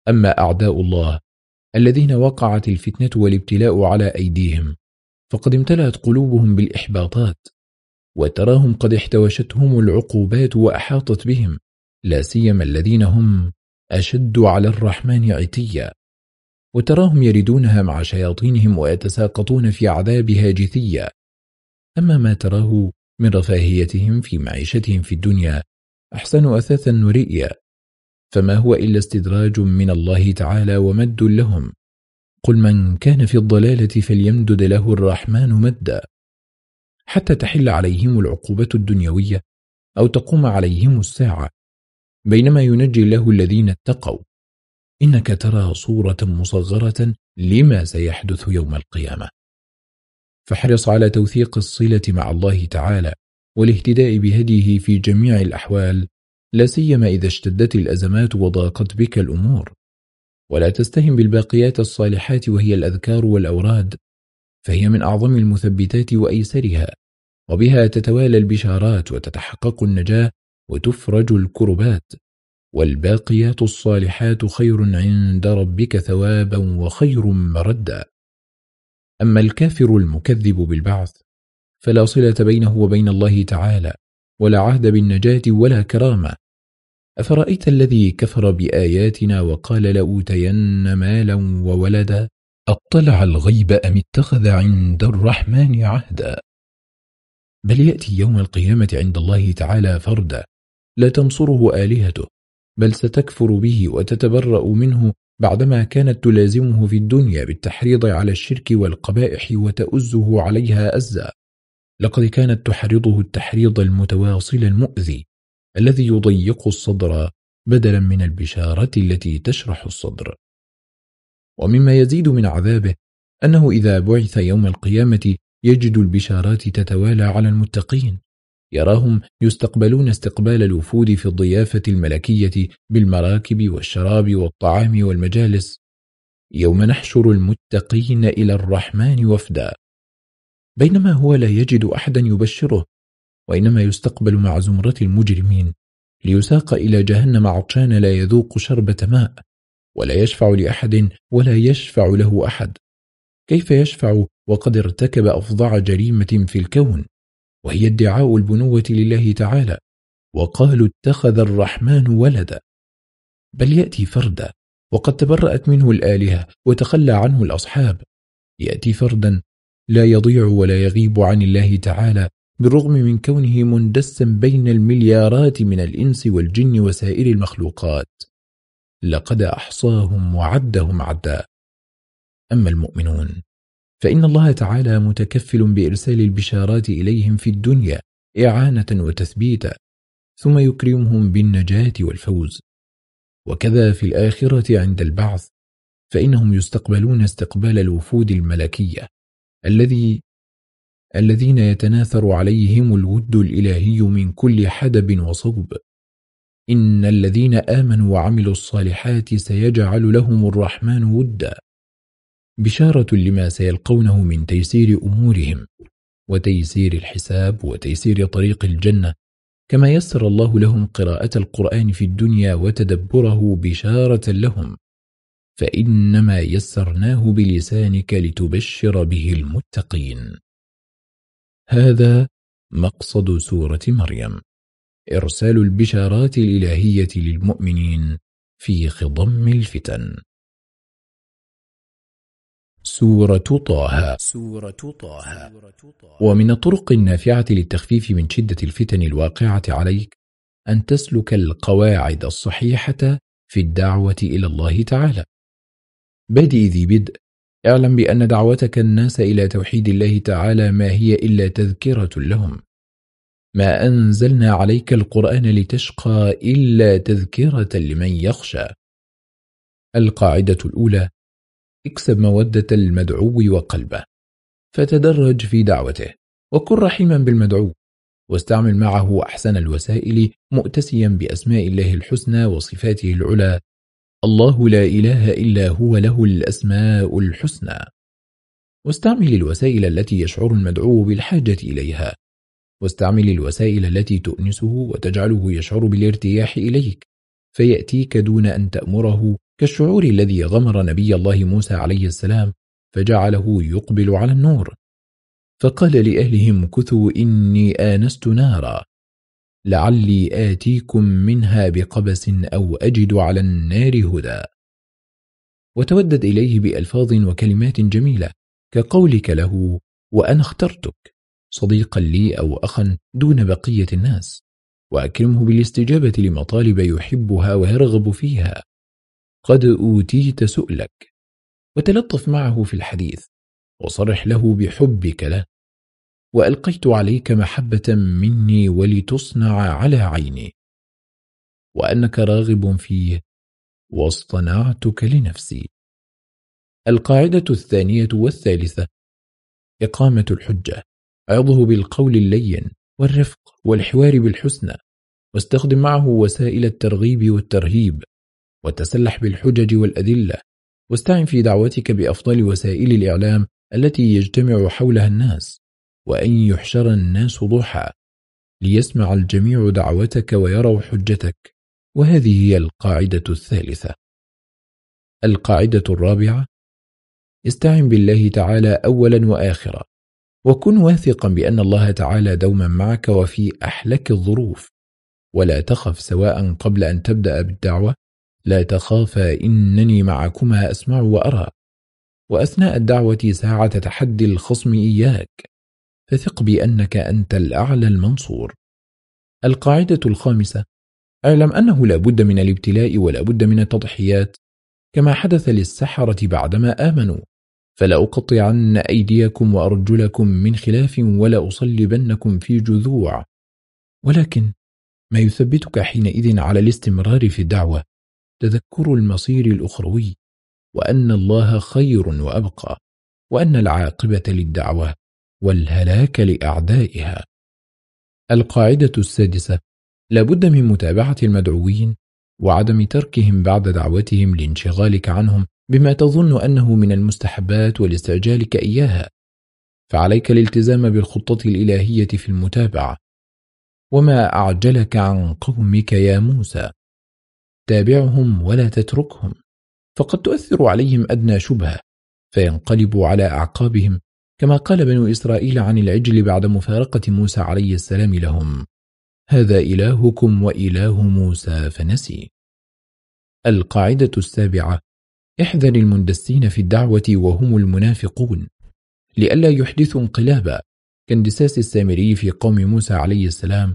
أما أعداء الله الذين وقعت الفتنة والابتلاء على أيديهم فقد امتلأت قلوبهم بالإحباطات وتراهم قد احتوشتهم العقوبات وأحاطت بهم لا سيما الذين هم أشد على الرحمن عتيا. وتراهم يردونها مع شياطينهم ويتساقطون في عذابها جثيا. أما ما تراه من رفاهيتهم في معيشتهم في الدنيا أحسن أثاثا ورئيا. فما هو إلا استدراج من الله تعالى ومد لهم. قل من كان في الضلالة فليمدد له الرحمن مدا. حتى تحل عليهم العقوبة الدنيوية أو تقوم عليهم الساعة. بينما ينجي الله الذين اتقوا. إنك ترى صورة مصغرة لما سيحدث يوم القيامة. فاحرص على توثيق الصلة مع الله تعالى والاهتداء بهديه في جميع الأحوال لا سيما إذا اشتدت الأزمات وضاقت بك الأمور. ولا تستهم بالباقيات الصالحات وهي الأذكار والأوراد فهي من أعظم المثبتات وأيسرها وبها تتوالى البشارات وتتحقق النجاة وتفرج الكربات والباقيات الصالحات خير عند ربك ثوابا وخير مردا. أما الكافر المكذب بالبعث فلا صلة بينه وبين الله تعالى ولا عهد بالنجاة ولا كرامة أفرأيت الذي كفر بآياتنا وقال لأوتين مالا وولدا أطلع الغيب أم اتخذ عند الرحمن عهدا؟ بل يأتي يوم القيامة عند الله تعالى فردا لا تنصره آلهته بل ستكفر به وتتبرأ منه بعدما كانت تلازمه في الدنيا بالتحريض على الشرك والقبائح وتؤزه عليها أزا. لقد كانت تحرضه التحريض المتواصل المؤذي. الذي يضيق الصدر بدلا من البشارة التي تشرح الصدر. ومما يزيد من عذابه أنه إذا بعث يوم القيامة يجد البشارات تتوالى على المتقين يراهم يستقبلون استقبال الوفود في الضيافة الملكية بالمراكب والشراب والطعام والمجالس. يوم نحشر المتقين إلى الرحمن وفدا. بينما هو لا يجد أحدا يبشره وإنما يستقبل مع زمرة المجرمين ليساق إلى جهنم عطشان لا يذوق شربة ماء ولا يشفع لأحد ولا يشفع له أحد. كيف يشفع وقد ارتكب أفظع جريمة في الكون؟ وهي ادعاء البنوة لله تعالى وقالوا اتخذ الرحمن ولدا. بل يأتي فردا وقد تبرأت منه الآلهة وتخلى عنه الأصحاب. يأتي فردا لا يضيع ولا يغيب عن الله تعالى بالرغم من كونه مندسا بين المليارات من الإنس والجن وسائر المخلوقات لقد أحصاهم وعدهم عدا. أما المؤمنون فإن الله تعالى متكفل بإرسال البشارات إليهم في الدنيا إعانة وتثبيتا ثم يكرمهم بالنجاة والفوز. وكذا في الآخرة عند البعث فإنهم يستقبلون استقبال الوفود الملكية الذي الذين يتناثر عليهم الود الإلهي من كل حدب وصوب إن الذين آمنوا وعملوا الصالحات سيجعل لهم الرحمن ودا. بشارة لما سيلقونه من تيسير أمورهم وتيسير الحساب وتيسير طريق الجنة. كما يسر الله لهم قراءة القرآن في الدنيا وتدبره بشارة لهم. فإنما يسرناه بلسانك لتبشر به المتقين. هذا مقصد سورة مريم. إرسال البشارات الإلهية للمؤمنين في خضم الفتن. سورة طه. سورة طه. ومن الطرق النافعة للتخفيف من شدة الفتن الواقعة عليك أن تسلك القواعد الصحيحة في الدعوة إلى الله تعالى. بادئ ذي بدء اعلم بأن دعوتك الناس إلى توحيد الله تعالى ما هي إلا تذكرة لهم. ما أنزلنا عليك القرآن لتشقى إلا تذكرة لمن يخشى. القاعدة الأولى اكسب مودة المدعو وقلبه. فتدرج في دعوته وكن رحيما بالمدعو واستعمل معه أحسن الوسائل مؤتسيا بأسماء الله الحسنى وصفاته العلى الله لا إله إلا هو له الأسماء الحسنى. واستعمل الوسائل التي يشعر المدعو بالحاجة إليها. واستعمل الوسائل التي تؤنسه وتجعله يشعر بالارتياح إليك. فيأتيك دون أن تأمره كالشعور الذي غمر نبي الله موسى عليه السلام فجعله يقبل على النور. فقال لأهلهم كثوا إني آنست نارا. لعلي آتيكم منها بقبس أو أجد على النار هدى. وتودد إليه بألفاظ وكلمات جميلة كقولك له وأنا اخترتك صديقا لي أو أخا دون بقية الناس وأكرمه بالاستجابة لمطالب يحبها ويرغب فيها. قد أوتيت سؤلك وتلطف معه في الحديث وصرح له بحبك له. وألقيت عليك محبة مني ولتصنع على عيني. وأنك راغب فيه واصطنعتك لنفسي. القاعدة الثانية والثالثة إقامة الحجة. عظه بالقول اللين والرفق والحوار بالحسنى واستخدم معه وسائل الترغيب والترهيب. وتسلح بالحجج والأدلة. واستعن في دعوتك بأفضل وسائل الإعلام التي يجتمع حولها الناس. وأن يحشر الناس ضحى ليسمع الجميع دعوتك ويروا حجتك. وهذه هي القاعدة الثالثة. القاعدة الرابعة استعن بالله تعالى أولا وآخرا. وكن واثقا بأن الله تعالى دوما معك وفي أحلك الظروف. ولا تخف سواء قبل أن تبدأ بالدعوة. لا تخافا إنني معكما أسمع وأرى. وأثناء الدعوة ساعة تحدي الخصم إياك. فثق بأنك أنت الأعلى المنصور. القاعدة الخامسة اعلم أنه لا بد من الابتلاء ولا بد من التضحيات كما حدث للسحرة بعدما آمنوا. فلا أقطعن أيديكم وأرجلكم من خلاف ولا أصلبنكم في جذوع. ولكن ما يثبتك حينئذ على الاستمرار في الدعوة تذكر المصير الأخروي وأن الله خير وأبقى وأن العاقبة للدعوة والهلاك لأعدائها. القاعدة السادسة لابد من متابعة المدعوين وعدم تركهم بعد دعوتهم لانشغالك عنهم بما تظن أنه من المستحبات والاستعجالك إياها. فعليك الالتزام بالخطة الإلهية في المتابعة. وما أعجلك عن قومك يا موسى؟ تابعهم ولا تتركهم. فقد تؤثر عليهم أدنى شبهة فينقلبوا على أعقابهم كما قال بنو إسرائيل عن العجل بعد مفارقة موسى عليه السلام لهم. هذا إلهكم وإله موسى فنسي. القاعدة السابعة احذر المندسين في الدعوة وهم المنافقون. لئلا يحدثوا انقلابا كاندساس السامري في قوم موسى عليه السلام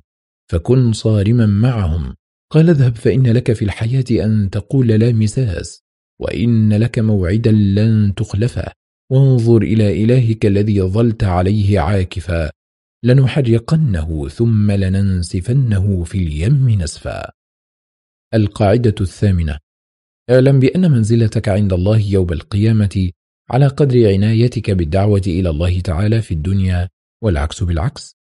فكن صارما معهم. قال اذهب فإن لك في الحياة أن تقول لا مساس وإن لك موعدا لن تخلفه. وانظر إلى إلهك الذي ظلت عليه عاكفا لنحرقنه ثم لننسفنه في اليم نسفا. القاعدة الثامنة. اعلم بأن منزلتك عند الله يوم القيامة على قدر عنايتك بالدعوة إلى الله تعالى في الدنيا والعكس بالعكس.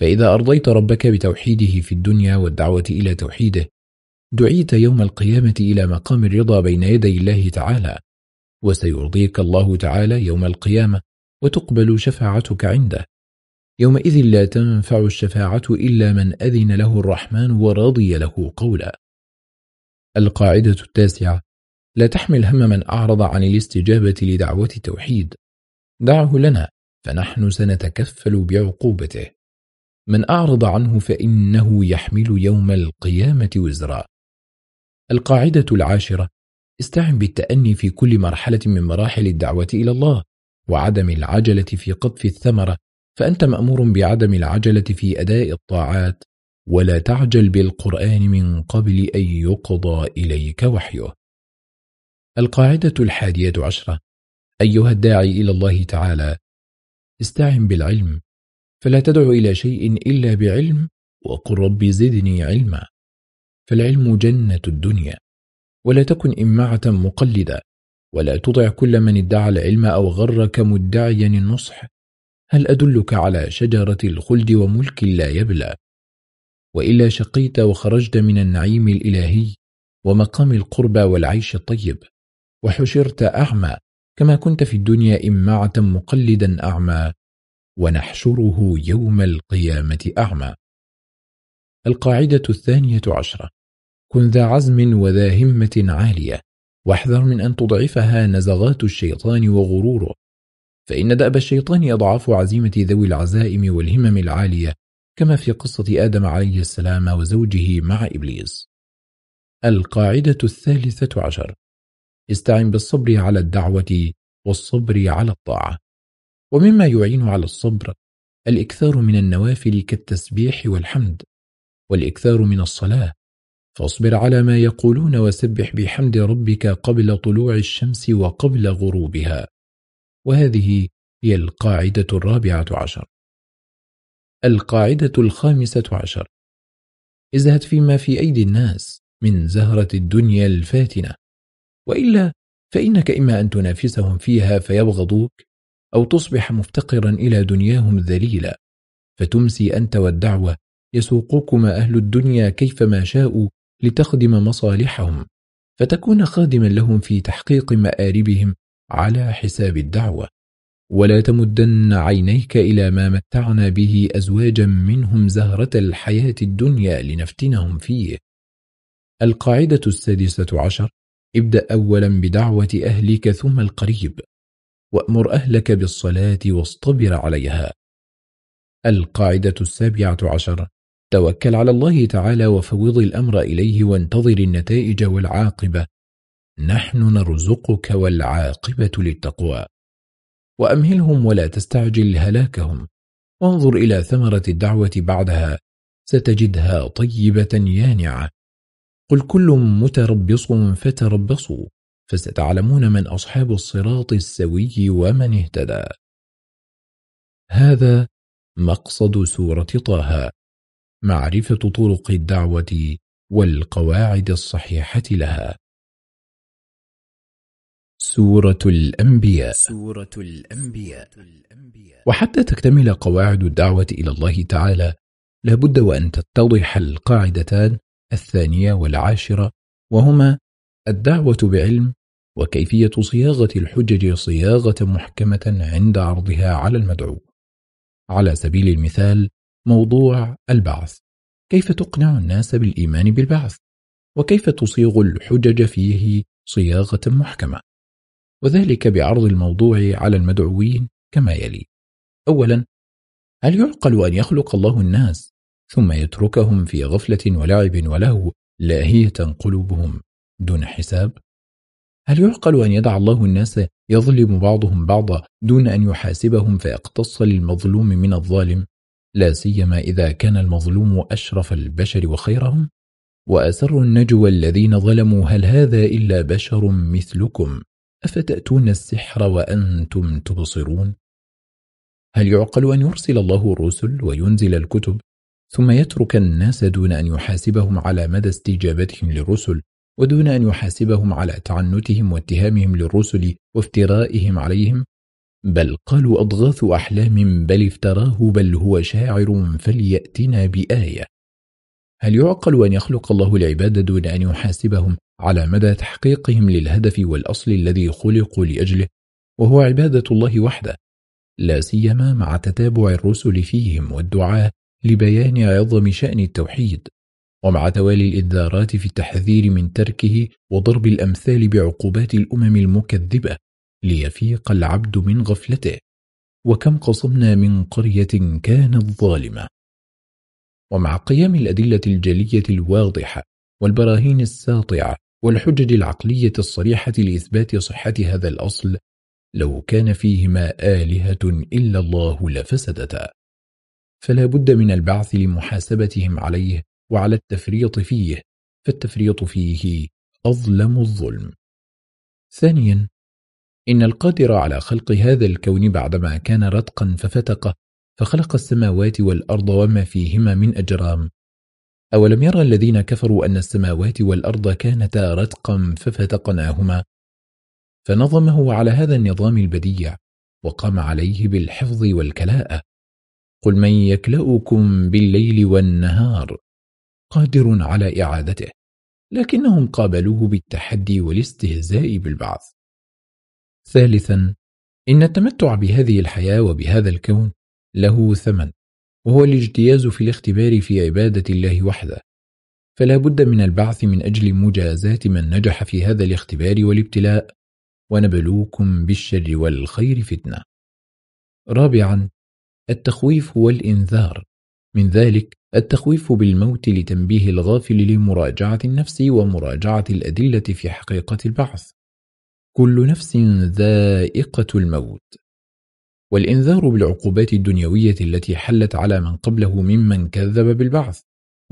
فإذا أرضيت ربك بتوحيده في الدنيا والدعوة إلى توحيده دعيت يوم القيامة إلى مقام الرضا بين يدي الله تعالى. وسيرضيك الله تعالى يوم القيامة وتقبل شفاعتك عنده. يومئذ لا تنفع الشفاعة إلا من أذن له الرحمن ورضي له قولا. القاعدة التاسعة لا تحمل هم من أعرض عن الاستجابة لدعوة التوحيد. دعه لنا فنحن سنتكفل بعقوبته. من أعرض عنه فإنه يحمل يوم القيامة وزرا. القاعدة العاشرة استعن بالتأني في كل مرحلة من مراحل الدعوة إلى الله وعدم العجلة في قطف الثمرة فأنت مأمور بعدم العجلة في أداء الطاعات ولا تعجل بالقرآن من قبل أن يقضى إليك وحيه. القاعدة الحادية عشرة. أيها الداعي إلى الله تعالى استعن بالعلم فلا تدع إلى شيء إلا بعلم وقل رب زدني علما فالعلم جنة الدنيا. ولا تكن إمعة مقلدة ولا تطع كل من ادعى العلم أو غرك مدعيا النصح. هل أدلك على شجرة الخلد وملك لا يبلى؟ وإلا شقيت وخرجت من النعيم الإلهي ومقام القربى والعيش الطيب وحشرت أعمى كما كنت في الدنيا إمعة مقلدا أعمى ونحشره يوم القيامة أعمى. القاعدة الثانية عشرة. كن ذا عزم وذا همة عالية واحذر من أن تضعفها نزغات الشيطان وغروره. فإن دأب الشيطان أضعاف عزيمة ذوي العزائم والهمم العالية كما في قصة آدم عليه السلام وزوجه مع إبليس. القاعدة الثالثة عشر. استعن بالصبر على الدعوة والصبر على الطاعة. ومما يعين على الصبر الإكثار من النوافل كالتسبيح والحمد والإكثار من الصلاة فاصبر على ما يقولون وسبح بحمد ربك قبل طلوع الشمس وقبل غروبها. وهذه هي القاعدة الرابعة عشر. القاعدة الخامسة عشر. ازهد فيما في أيدي الناس من زهرة الدنيا الفاتنة. وإلا فإنك إما أن تنافسهم فيها فيبغضوك أو تصبح مفتقرا إلى دنياهم ذليلا. فتمسي أنت والدعوة يسوقكما أهل الدنيا كيفما شاءوا لتخدم مصالحهم فتكون خادما لهم في تحقيق مآربهم على حساب الدعوة. ولا تمدن عينيك إلى ما متعنا به أزواجا منهم زهرة الحياة الدنيا لنفتنهم فيه. القاعدة السادسة عشر ابدأ أولا بدعوة أهلك ثم القريب وأمر أهلك بالصلاة واصطبر عليها. القاعدة السابعة عشر توكل على الله تعالى وفوض الأمر إليه وانتظر النتائج والعاقبة. نحن نرزقك والعاقبة للتقوى. وأمهلهم ولا تستعجل هلاكهم. وانظر إلى ثمرة الدعوة بعدها. ستجدها طيبة يانعة. قل كل متربص فتربصوا. فستعلمون من أصحاب الصراط السوي ومن اهتدى. هذا مقصد سورة طه. معرفة طرق الدعوة والقواعد الصحيحة لها. سورة الأنبياء. سورة الأنبياء. وحتى تكتمل قواعد الدعوة إلى الله تعالى لابد وأن تتضح القاعدتان الثانية والعاشرة وهما الدعوة بعلم وكيفية صياغة الحجج صياغة محكمة عند عرضها على المدعو. على سبيل المثال موضوع البعث. كيف تقنع الناس بالإيمان بالبعث؟ وكيف تصيغ الحجج فيه صياغة محكمة؟ وذلك بعرض الموضوع على المدعوين كما يلي. أولا هل يعقل أن يخلق الله الناس ثم يتركهم في غفلة ولعب ولهو لاهية قلوبهم دون حساب؟ هل يعقل أن يدع الله الناس يظلم بعضهم بعضا دون أن يحاسبهم فيقتص للمظلوم من الظالم؟ لا سيما إذا كان المظلوم أشرف البشر وخيرهم وأسر النجوى الذين ظلموا هل هذا إلا بشر مثلكم؟ أفتأتون السحر وأنتم تبصرون؟ هل يعقل أن يرسل الله الرسل وينزل الكتب ثم يترك الناس دون أن يحاسبهم على مدى استجابتهم للرسل ودون أن يحاسبهم على تعنتهم واتهامهم للرسل وافترائهم عليهم؟ بل قالوا أضغاث أحلام بل افتراه بل هو شاعر فليأتنا بآية. هل يعقل أن يخلق الله العباد دون أن يحاسبهم على مدى تحقيقهم للهدف والأصل الذي خلقوا لأجله وهو عبادة الله وحده؟ لا سيما مع تتابع الرسل فيهم والدعاء لبيان عظم شأن التوحيد ومع توالي الإنذارات في التحذير من تركه وضرب الأمثال بعقوبات الأمم المكذبة. ليفيق العبد من غفلته وكم قصمنا من قرية كانت ظالمة ومع قيام الأدلة الجلية الواضحة والبراهين الساطعة والحجج العقلية الصريحة لإثبات صحة هذا الأصل لو كان فيهما آلهة إلا الله لفسدتا. فلا بد من البعث لمحاسبتهم عليه وعلى التفريط فيه فالتفريط فيه أظلم الظلم. ثانيا إن القادر على خلق هذا الكون بعدما كان رتقا ففتقه فخلق السماوات والأرض وما فيهما من أجرام. أولم يرى الذين كفروا أن السماوات والأرض كانتا رتقا ففتقناهما؟ فنظمه على هذا النظام البديع وقام عليه بالحفظ والكلاءة قل من يكلؤكم بالليل والنهار؟ قادر على إعادته. لكنهم قابلوه بالتحدي والاستهزاء بالبعث. ثالثا إن التمتع بهذه الحياة وبهذا الكون له ثمن وهو الاجتياز في الاختبار في عبادة الله وحده. فلا بد من البعث من أجل مجازاة من نجح في هذا الاختبار والابتلاء ونبلوكم بالشر والخير فتنة. رابعا التخويف والإنذار. من ذلك التخويف بالموت لتنبيه الغافل لمراجعة النفس ومراجعة الأدلة في حقيقة البعث. كل نفس ذائقة الموت. والإنذار بالعقوبات الدنيوية التي حلت على من قبله ممن كذب بالبعث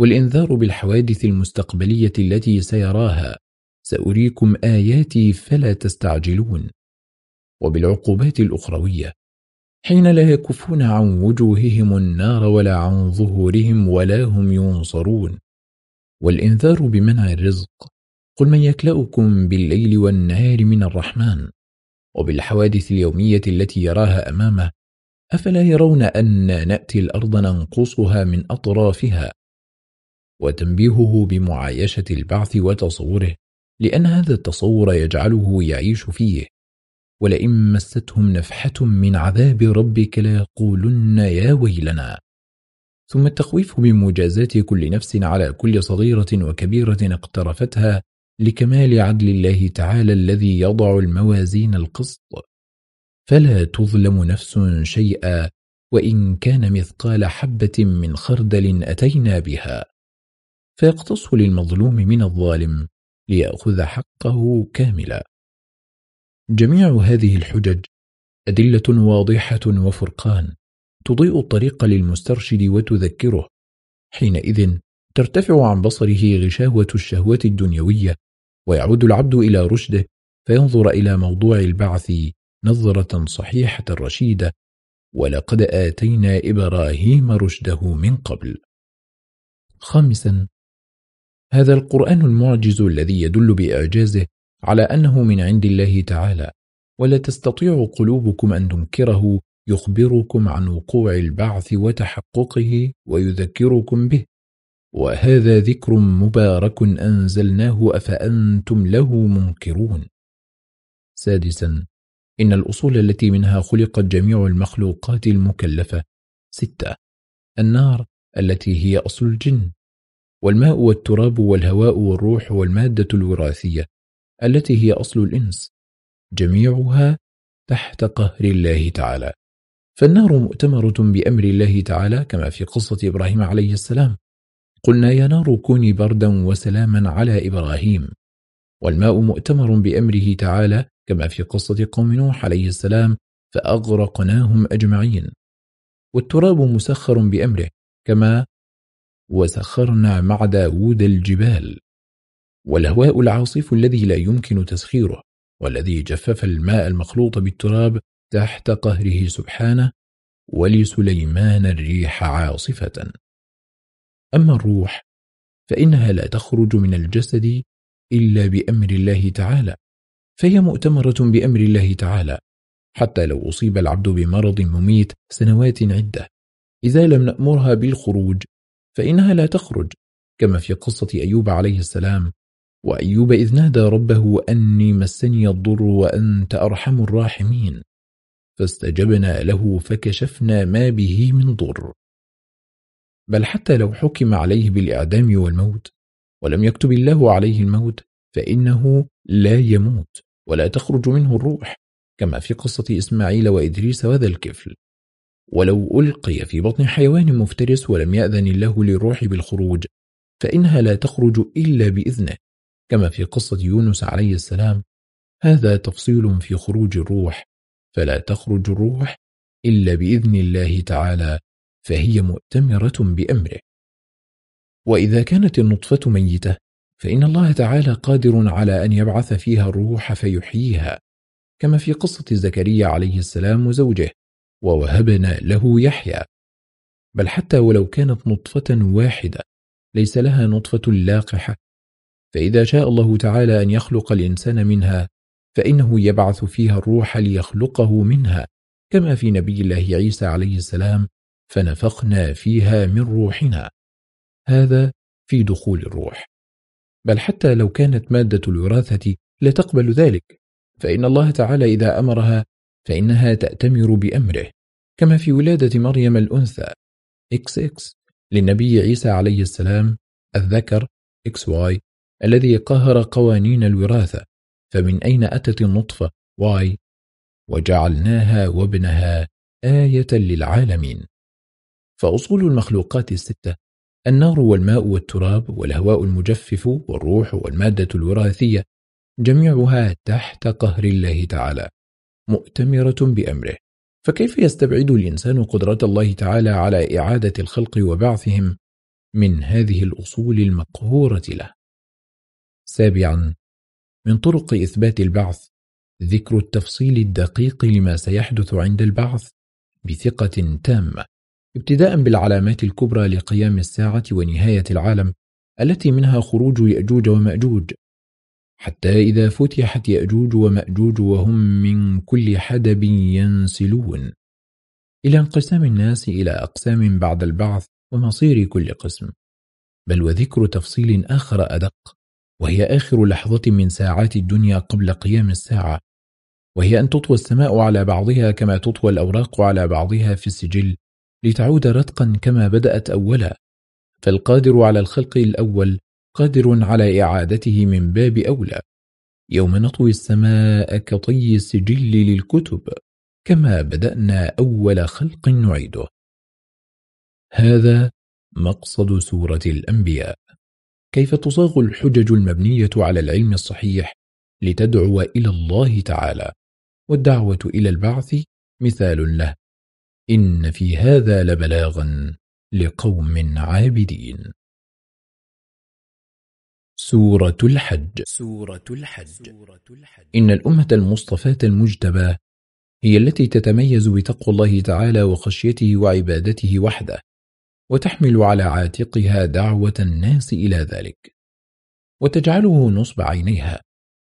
والإنذار بالحوادث المستقبلية التي سيراها سأريكم آياتي فلا تستعجلون. وبالعقوبات الأخروية حين لا يكفون عن وجوههم النار ولا عن ظهورهم ولا هم ينصرون. والإنذار بمنع الرزق قل من يكلأكم بالليل والنهار من الرحمن وبالحوادث اليومية التي يراها أمامه أفلا يرون أن نأتي الأرض ننقصها من أطرافها؟ وتنبيهه بمعايشة البعث وتصوره لأن هذا التصور يجعله يعيش فيه. ولئن مستهم نفحة من عذاب ربك ليقولن يا ويلنا. ثم التخويف بمجازات كل نفس على كل صغيرة وكبيرة اقترفتها لكمال عدل الله تعالى الذي يضع الموازين القسط. فلا تظلم نفس شيئا وإن كان مثقال حبة من خردل أتينا بها. فيقتص للمظلوم من الظالم ليأخذ حقه كاملا. جميع هذه الحجج أدلة واضحة وفرقان تضيء الطريق للمسترشد وتذكره. حينئذ ترتفع عن بصره غشاوة الشهوة الدنيوية ويعود العبد إلى رشده فينظر إلى موضوع البعث نظرة صحيحة رشيدة ولقد آتينا إبراهيم رشده من قبل خامسا هذا القرآن المعجز الذي يدل بإعجازه على أنه من عند الله تعالى ولا تستطيع قلوبكم أن تنكره يخبركم عن وقوع البعث وتحققه ويذكركم به وهذا ذكر مبارك أنزلناه أفأنتم له منكرون. سادسا إن الأصول التي منها خلقت جميع المخلوقات المكلفة. ستة النار التي هي أصل الجن. والماء والتراب والهواء والروح والمادة الوراثية التي هي أصل الإنس. جميعها تحت قهر الله تعالى. فالنار مؤتمرة بأمر الله تعالى كما في قصة إبراهيم عليه السلام. قلنا يا نار كوني بردا وسلاما على إبراهيم. والماء مؤتمر بأمره تعالى كما في قصة قوم نوح عليه السلام فأغرقناهم أجمعين. والتراب مسخر بأمره كما وسخرنا مع داود الجبال. والهواء العاصف الذي لا يمكن تسخيره والذي جفف الماء المخلوط بالتراب تحت قهره سبحانه ولسليمان الريح عاصفة. أما الروح فإنها لا تخرج من الجسد إلا بأمر الله تعالى فهي مؤتمرة بأمر الله تعالى حتى لو أصيب العبد بمرض مميت سنوات عدة. إذا لم نأمرها بالخروج فإنها لا تخرج كما في قصة أيوب عليه السلام وأيوب إذ نادى ربه أني مسني الضر وأنت أرحم الراحمين فاستجبنا له فكشفنا ما به من ضر. بل حتى لو حكم عليه بالإعدام والموت ولم يكتب الله عليه الموت فإنه لا يموت ولا تخرج منه الروح كما في قصة إسماعيل وإدريس وذا الكفل. ولو ألقي في بطن حيوان مفترس ولم يأذن الله للروح بالخروج فإنها لا تخرج إلا بإذنه كما في قصة يونس عليه السلام هذا تفصيل في خروج الروح فلا تخرج الروح إلا بإذن الله تعالى. فهي مؤتمرة بأمره. وإذا كانت النطفة ميتة فإن الله تعالى قادر على أن يبعث فيها الروح فيحييها كما في قصة زكريا عليه السلام وزوجه ووهبنا له يحيى. بل حتى ولو كانت نطفة واحدة ليس لها نطفة لاقحة. فإذا شاء الله تعالى أن يخلق الإنسان منها فإنه يبعث فيها الروح ليخلقه منها كما في نبي الله عيسى عليه السلام فنفخنا فيها من روحنا. هذا في دخول الروح. بل حتى لو كانت مادة الوراثة لا تقبل ذلك فإن الله تعالى إذا أمرها فإنها تأتمر بأمره كما في ولادة مريم الأنثى. XX للنبي عيسى عليه السلام الذكر XY الذي قهر قوانين الوراثة فمن أين أتت النطفة Y وجعلناها وابنها آية للعالمين. فأصول المخلوقات الستة النار والماء والتراب والهواء المجفف والروح والمادة الوراثية جميعها تحت قهر الله تعالى مؤتمرة بأمره. فكيف يستبعد الإنسان قدرة الله تعالى على إعادة الخلق وبعثهم من هذه الأصول المقهورة له؟ سابعا من طرق إثبات البعث ذكر التفصيل الدقيق لما سيحدث عند البعث بثقة تامة. ابتداء بالعلامات الكبرى لقيام الساعة ونهاية العالم التي منها خروج يأجوج ومأجوج. حتى إذا فتحت يأجوج ومأجوج وهم من كل حدب ينسلون. إلى انقسام الناس إلى أقسام بعد البعث ومصير كل قسم. بل وذكر تفصيل آخر أدق وهي آخر لحظة من ساعات الدنيا قبل قيام الساعة. وهي أن تطوى السماء على بعضها كما تطوى الأوراق على بعضها في السجل. لتعود رتقا كما بدأت أولا. فالقادر على الخلق الأول قادر على إعادته من باب أولى. يوم نطوي السماء كطي السجل للكتب كما بدأنا أول خلق نعيده. هذا مقصد سورة الأنبياء. كيف تصاغ الحجج المبنية على العلم الصحيح لتدعو إلى الله تعالى؟ والدعوة إلى البعث مثال له. إن في هذا لبلاغا لقوم عابدين. سورة الحج. سورة الحج. إن الأمة المصطفاة المجتبى هي التي تتميز بتقوى الله تعالى وخشيته وعبادته وحده وتحمل على عاتقها دعوة الناس إلى ذلك وتجعله نصب عينيها.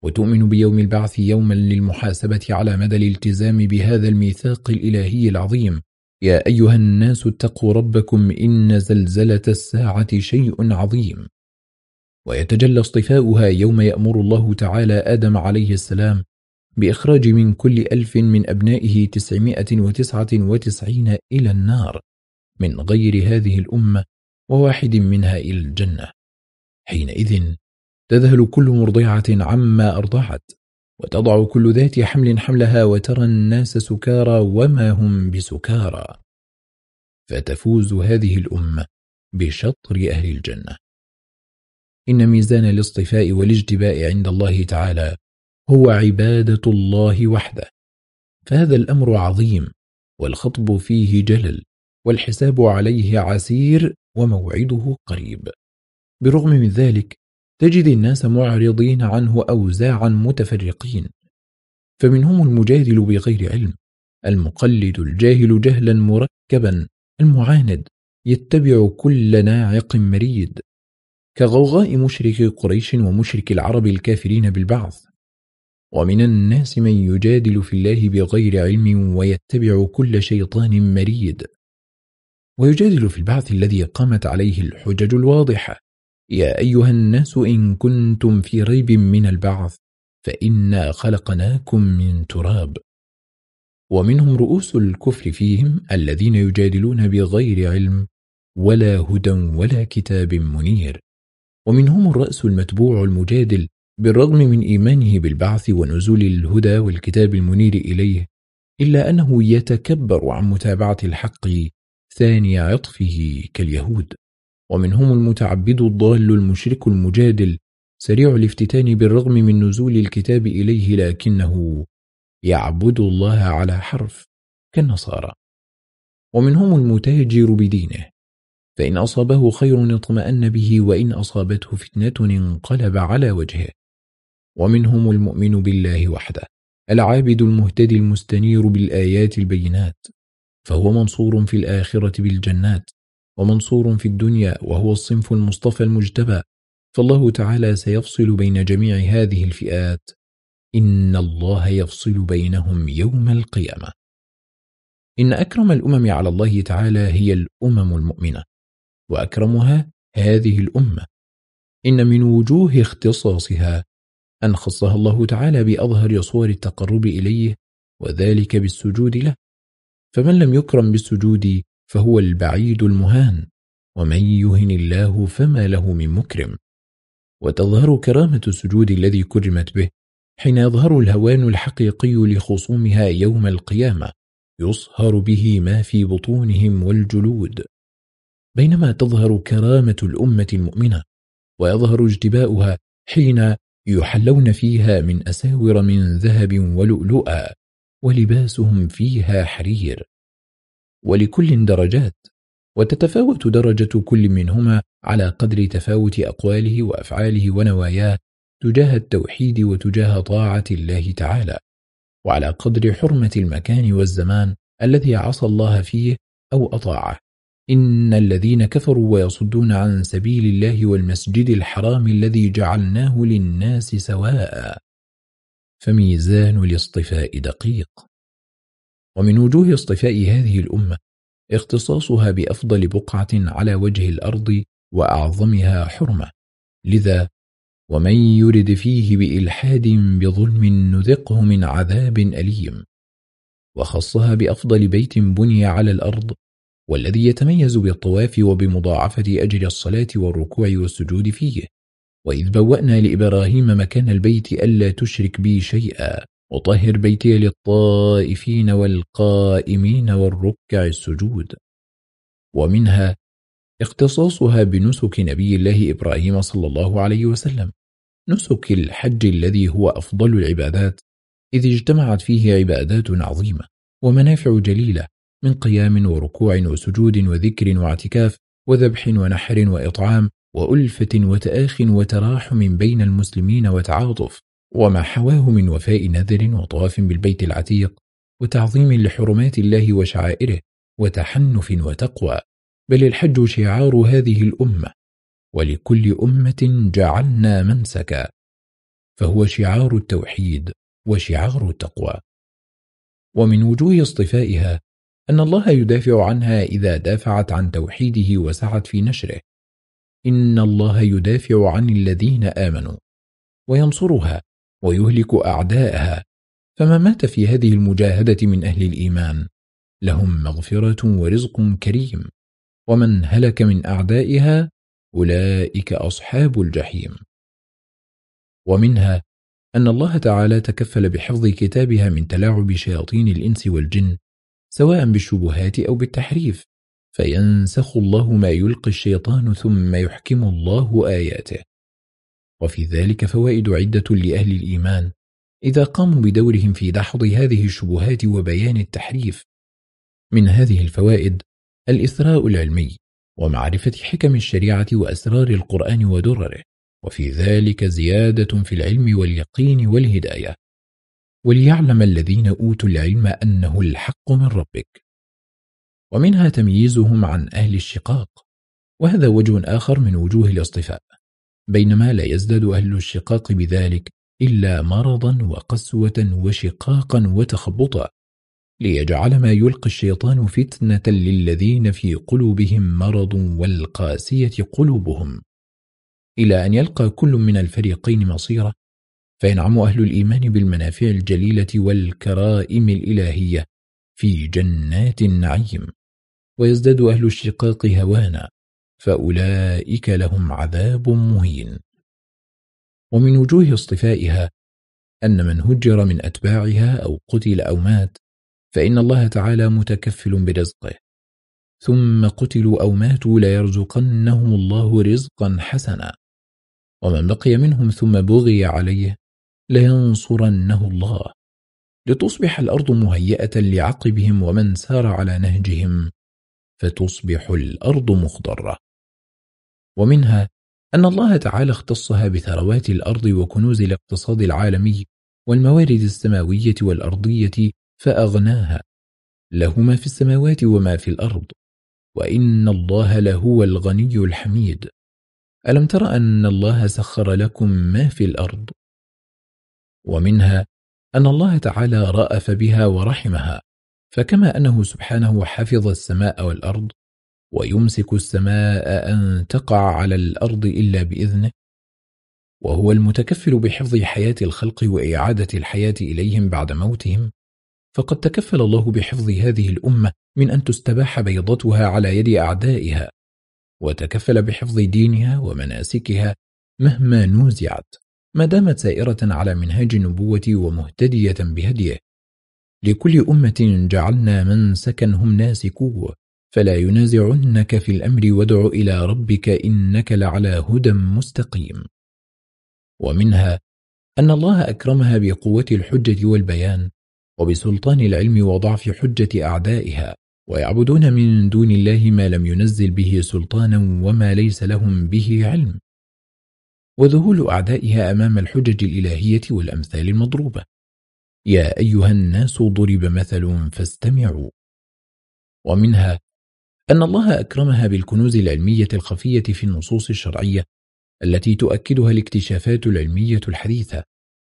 وتؤمن بيوم البعث يوما للمحاسبة على مدى الالتزام بهذا الميثاق الإلهي العظيم. يا أيها الناس اتقوا ربكم إن زلزلة الساعة شيء عظيم. ويتجلى اصطفاؤها يوم يأمر الله تعالى آدم عليه السلام بإخراج من كل ألف من أبنائه تسعمائة وتسعة وتسعين إلى النار من غير هذه الأمة وواحد منها إلى الجنة. حينئذ تذهل كل مرضعة عما أرضعت وتضع كل ذات حمل حملها وترى الناس سكارى وما هم بسكارى. فتفوز هذه الأمة بشطر أهل الجنة. إن ميزان الاصطفاء والاجتباء عند الله تعالى هو عبادة الله وحده. فهذا الأمر عظيم والخطب فيه جلل والحساب عليه عسير وموعده قريب. برغم من ذلك تجد الناس معرضين عنه أوزاعا متفرقين فمنهم المجادل بغير علم المقلد الجاهل جهلا مركبا المعاند يتبع كل ناعق مريد. كغوغاء مشرك قريش ومشرك العرب الكافرين بالبعث. ومن الناس من يجادل في الله بغير علم ويتبع كل شيطان مريد. ويجادل في البعث الذي قامت عليه الحجج الواضحة. يا أيها الناس إن كنتم في ريب من البعث فإنا خلقناكم من تراب. ومنهم رؤوس الكفر فيهم الذين يجادلون بغير علم ولا هدى ولا كتاب منير. ومنهم الرأس المتبوع المجادل بالرغم من إيمانه بالبعث ونزول الهدى والكتاب المنير إليه إلا أنه يتكبر عن متابعة الحق ثاني عطفه كاليهود. ومنهم المتعبد الضال المشرك المجادل سريع الافتتان بالرغم من نزول الكتاب إليه لكنه يعبد الله على حرف كالنصارى. ومنهم المتاجر بدينه فإن أصابه خير اطمأن به وإن أصابته فتنة انقلب على وجهه. ومنهم المؤمن بالله وحده العابد المهتدي المستنير بالآيات البينات فهو منصور في الآخرة بالجنات. ومنصور في الدنيا وهو الصنف المصطفى المجتبى فالله تعالى سيفصل بين جميع هذه الفئات. إن الله يفصل بينهم يوم القيامة. إن أكرم الأمم على الله تعالى هي الأمم المؤمنة وأكرمها هذه الأمة. إن من وجوه اختصاصها أن خصها الله تعالى بأظهر صور التقرب إليه وذلك بالسجود له. فمن لم يكرم بالسجود فهو البعيد المهان ومن يهن الله فما له من مكرم. وتظهر كرامة السجود الذي كرمت به حين يظهر الهوان الحقيقي لخصومها يوم القيامة يصهر به ما في بطونهم والجلود. بينما تظهر كرامة الأمة المؤمنة ويظهر اجتباؤها حين يحلون فيها من أساور من ذهب ولؤلؤا ولباسهم فيها حرير. ولكل درجات وتتفاوت درجة كل منهما على قدر تفاوت أقواله وأفعاله ونواياه تجاه التوحيد وتجاه طاعة الله تعالى وعلى قدر حرمة المكان والزمان الذي عصى الله فيه أو أطاعه. إن الذين كفروا ويصدون عن سبيل الله والمسجد الحرام الذي جعلناه للناس سواء فميزان الاصطفاء دقيق. ومن وجوه اصطفاء هذه الأمة اختصاصها بأفضل بقعة على وجه الأرض وأعظمها حرمة. لذا ومن يرد فيه بإلحاد بظلم نذقه من عذاب أليم. وخصها بأفضل بيت بني على الأرض والذي يتميز بالطواف وبمضاعفة أجر الصلاة والركوع والسجود فيه. وإذ بوأنا لإبراهيم مكان البيت ألا تشرك بي شيئا. وطهر بيتي للطائفين والقائمين والركع السجود. ومنها اختصاصها بنسك نبي الله إبراهيم صلى الله عليه وسلم نسك الحج الذي هو أفضل العبادات إذ اجتمعت فيه عبادات عظيمة ومنافع جليلة من قيام وركوع وسجود وذكر واعتكاف وذبح ونحر وإطعام وألفة وتآخ وتراحم بين المسلمين وتعاطف. وما حواه من وفاء نذر وطواف بالبيت العتيق وتعظيم لحرمات الله وشعائره وتحنف وتقوى بل الحج شعار هذه الأمة ولكل أمة جعلنا منسكا فهو شعار التوحيد وشعار التقوى. ومن وجوه اصطفائها أن الله يدافع عنها إذا دافعت عن توحيده وسعت في نشره. إن الله يدافع عن الذين آمنوا وينصرها ويهلك أعداءها. فما مات في هذه المجاهدة من أهل الإيمان؟ لهم مغفرة ورزق كريم. ومن هلك من أعدائها؟ أولئك أصحاب الجحيم. ومنها أن الله تعالى تكفل بحفظ كتابها من تلاعب شياطين الإنس والجن سواء بالشبهات أو بالتحريف. فينسخ الله ما يلقي الشيطان ثم يحكم الله آياته. وفي ذلك فوائد عدة لأهل الإيمان إذا قاموا بدورهم في دحض هذه الشبهات وبيان التحريف. من هذه الفوائد الإثراء العلمي ومعرفة حكم الشريعة وأسرار القرآن ودرره وفي ذلك زيادة في العلم واليقين والهداية. وليعلم الذين أوتوا العلم أنه الحق من ربك. ومنها تمييزهم عن أهل الشقاق وهذا وجه آخر من وجوه الاصطفاء. بينما لا يزداد أهل الشقاق بذلك إلا مرضا وقسوة وشقاقا وتخبطا ليجعل ما يلقي الشيطان فتنة للذين في قلوبهم مرض والقاسية قلوبهم. إلى أن يلقى كل من الفريقين مصيرة فينعم أهل الإيمان بالمنافع الجليلة والكرائم الإلهية في جنات النعيم ويزداد أهل الشقاق هوانا. فأولئك لهم عذاب مهين. ومن وجوه اصطفائها أن من هجر من أتباعها أو قتل أو مات فإن الله تعالى متكفل برزقه. ثم قتلوا أو ماتوا ليرزقنهم الله رزقا حسنا. ومن بقي منهم ثم بغي عليه لينصرنه الله. لتصبح الأرض مهيئة لعقبهم ومن سار على نهجهم فتصبح الأرض مخضرة. ومنها أن الله تعالى اختصها بثروات الأرض وكنوز الاقتصاد العالمي والموارد السماوية والأرضية فأغناها. له ما في السماوات وما في الأرض. وإن الله لهو الغني الحميد. ألم تر أن الله سخر لكم ما في الأرض؟ ومنها أن الله تعالى رأف بها ورحمها. فكما أنه سبحانه حفظ السماء والأرض ويمسك السماء أن تقع على الأرض إلا بإذنه وهو المتكفل بحفظ حياة الخلق وإعادة الحياة إليهم بعد موتهم. فقد تكفل الله بحفظ هذه الأمة من أن تستباح بيضتها على يد أعدائها وتكفل بحفظ دينها ومناسكها مهما نوزعت ما دامت سائرة على منهاج النبوة ومهتدية بهديه. لكل أمة جعلنا منسكا هم ناسكوه. فلا ينازعنك في الأمر وادع إلى ربك إنك لعلى هدى مستقيم. ومنها أن الله أكرمها بقوة الحجة والبيان وبسلطان العلم وضعف حجة أعدائها ويعبدون من دون الله ما لم ينزل به سلطانا وما ليس لهم به علم. وذهول أعدائها أمام الحجج الإلهية والأمثال المضروبة. يا أيها الناس ضرب مثل فاستمعوا. ومنها أن الله أكرمها بالكنوز العلمية الخفية في النصوص الشرعية التي تؤكدها الاكتشافات العلمية الحديثة.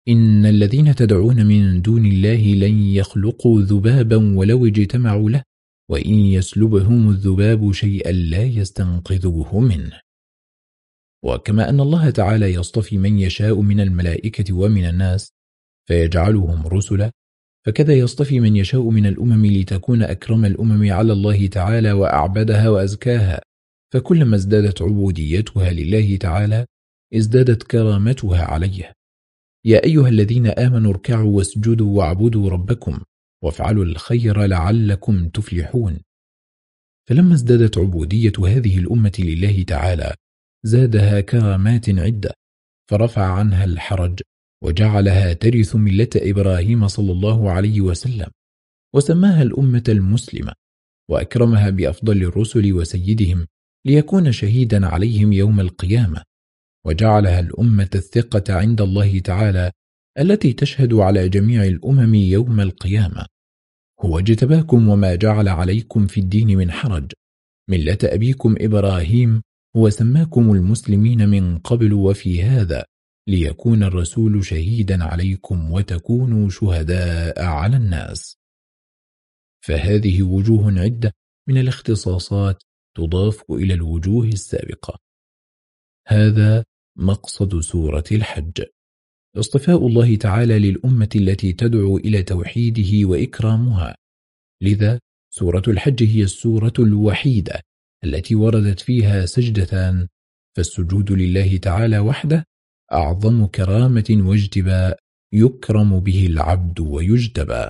إن الذين تدعون من دون الله لن يخلقوا ذبابا ولو اجتمعوا له وإن يسلبهم الذباب شيئا لا يستنقذوه منه. وكما أن الله تعالى يصطفي من يشاء من الملائكة ومن الناس فيجعلهم رسلا فكذا يصطفي من يشاء من الأمم لتكون أكرم الأمم على الله تعالى وأعبدها وأزكاها. فكلما ازدادت عبوديتها لله تعالى ازدادت كرامتها عليه. يا أيها الذين آمنوا اركعوا واسجدوا واعبدوا ربكم وافعلوا الخير لعلكم تفلحون. فلما ازدادت عبودية هذه الأمة لله تعالى زادها كرامات عدة فرفع عنها الحرج. وجعلها ترث ملة إبراهيم صلى الله عليه وسلم وسماها الأمة المسلمة وأكرمها بأفضل الرسل وسيدهم ليكون شهيدا عليهم يوم القيامة. وجعلها الأمة الثقة عند الله تعالى التي تشهد على جميع الأمم يوم القيامة. هو اجتباكم وما جعل عليكم في الدين من حرج. ملة أبيكم إبراهيم هو سماكم المسلمين من قبل وفي هذا. ليكون الرسول شهيدا عليكم وتكونوا شهداء على الناس. فهذه وجوه عدة من الاختصاصات تضاف إلى الوجوه السابقة. هذا مقصد سورة الحج. اصطفاء الله تعالى للأمة التي تدعو إلى توحيده وإكرامها. لذا سورة الحج هي السورة الوحيدة التي وردت فيها سجدتان. فالسجود لله تعالى وحده أعظم كرامة واجتباء يكرم به العبد ويجتبى.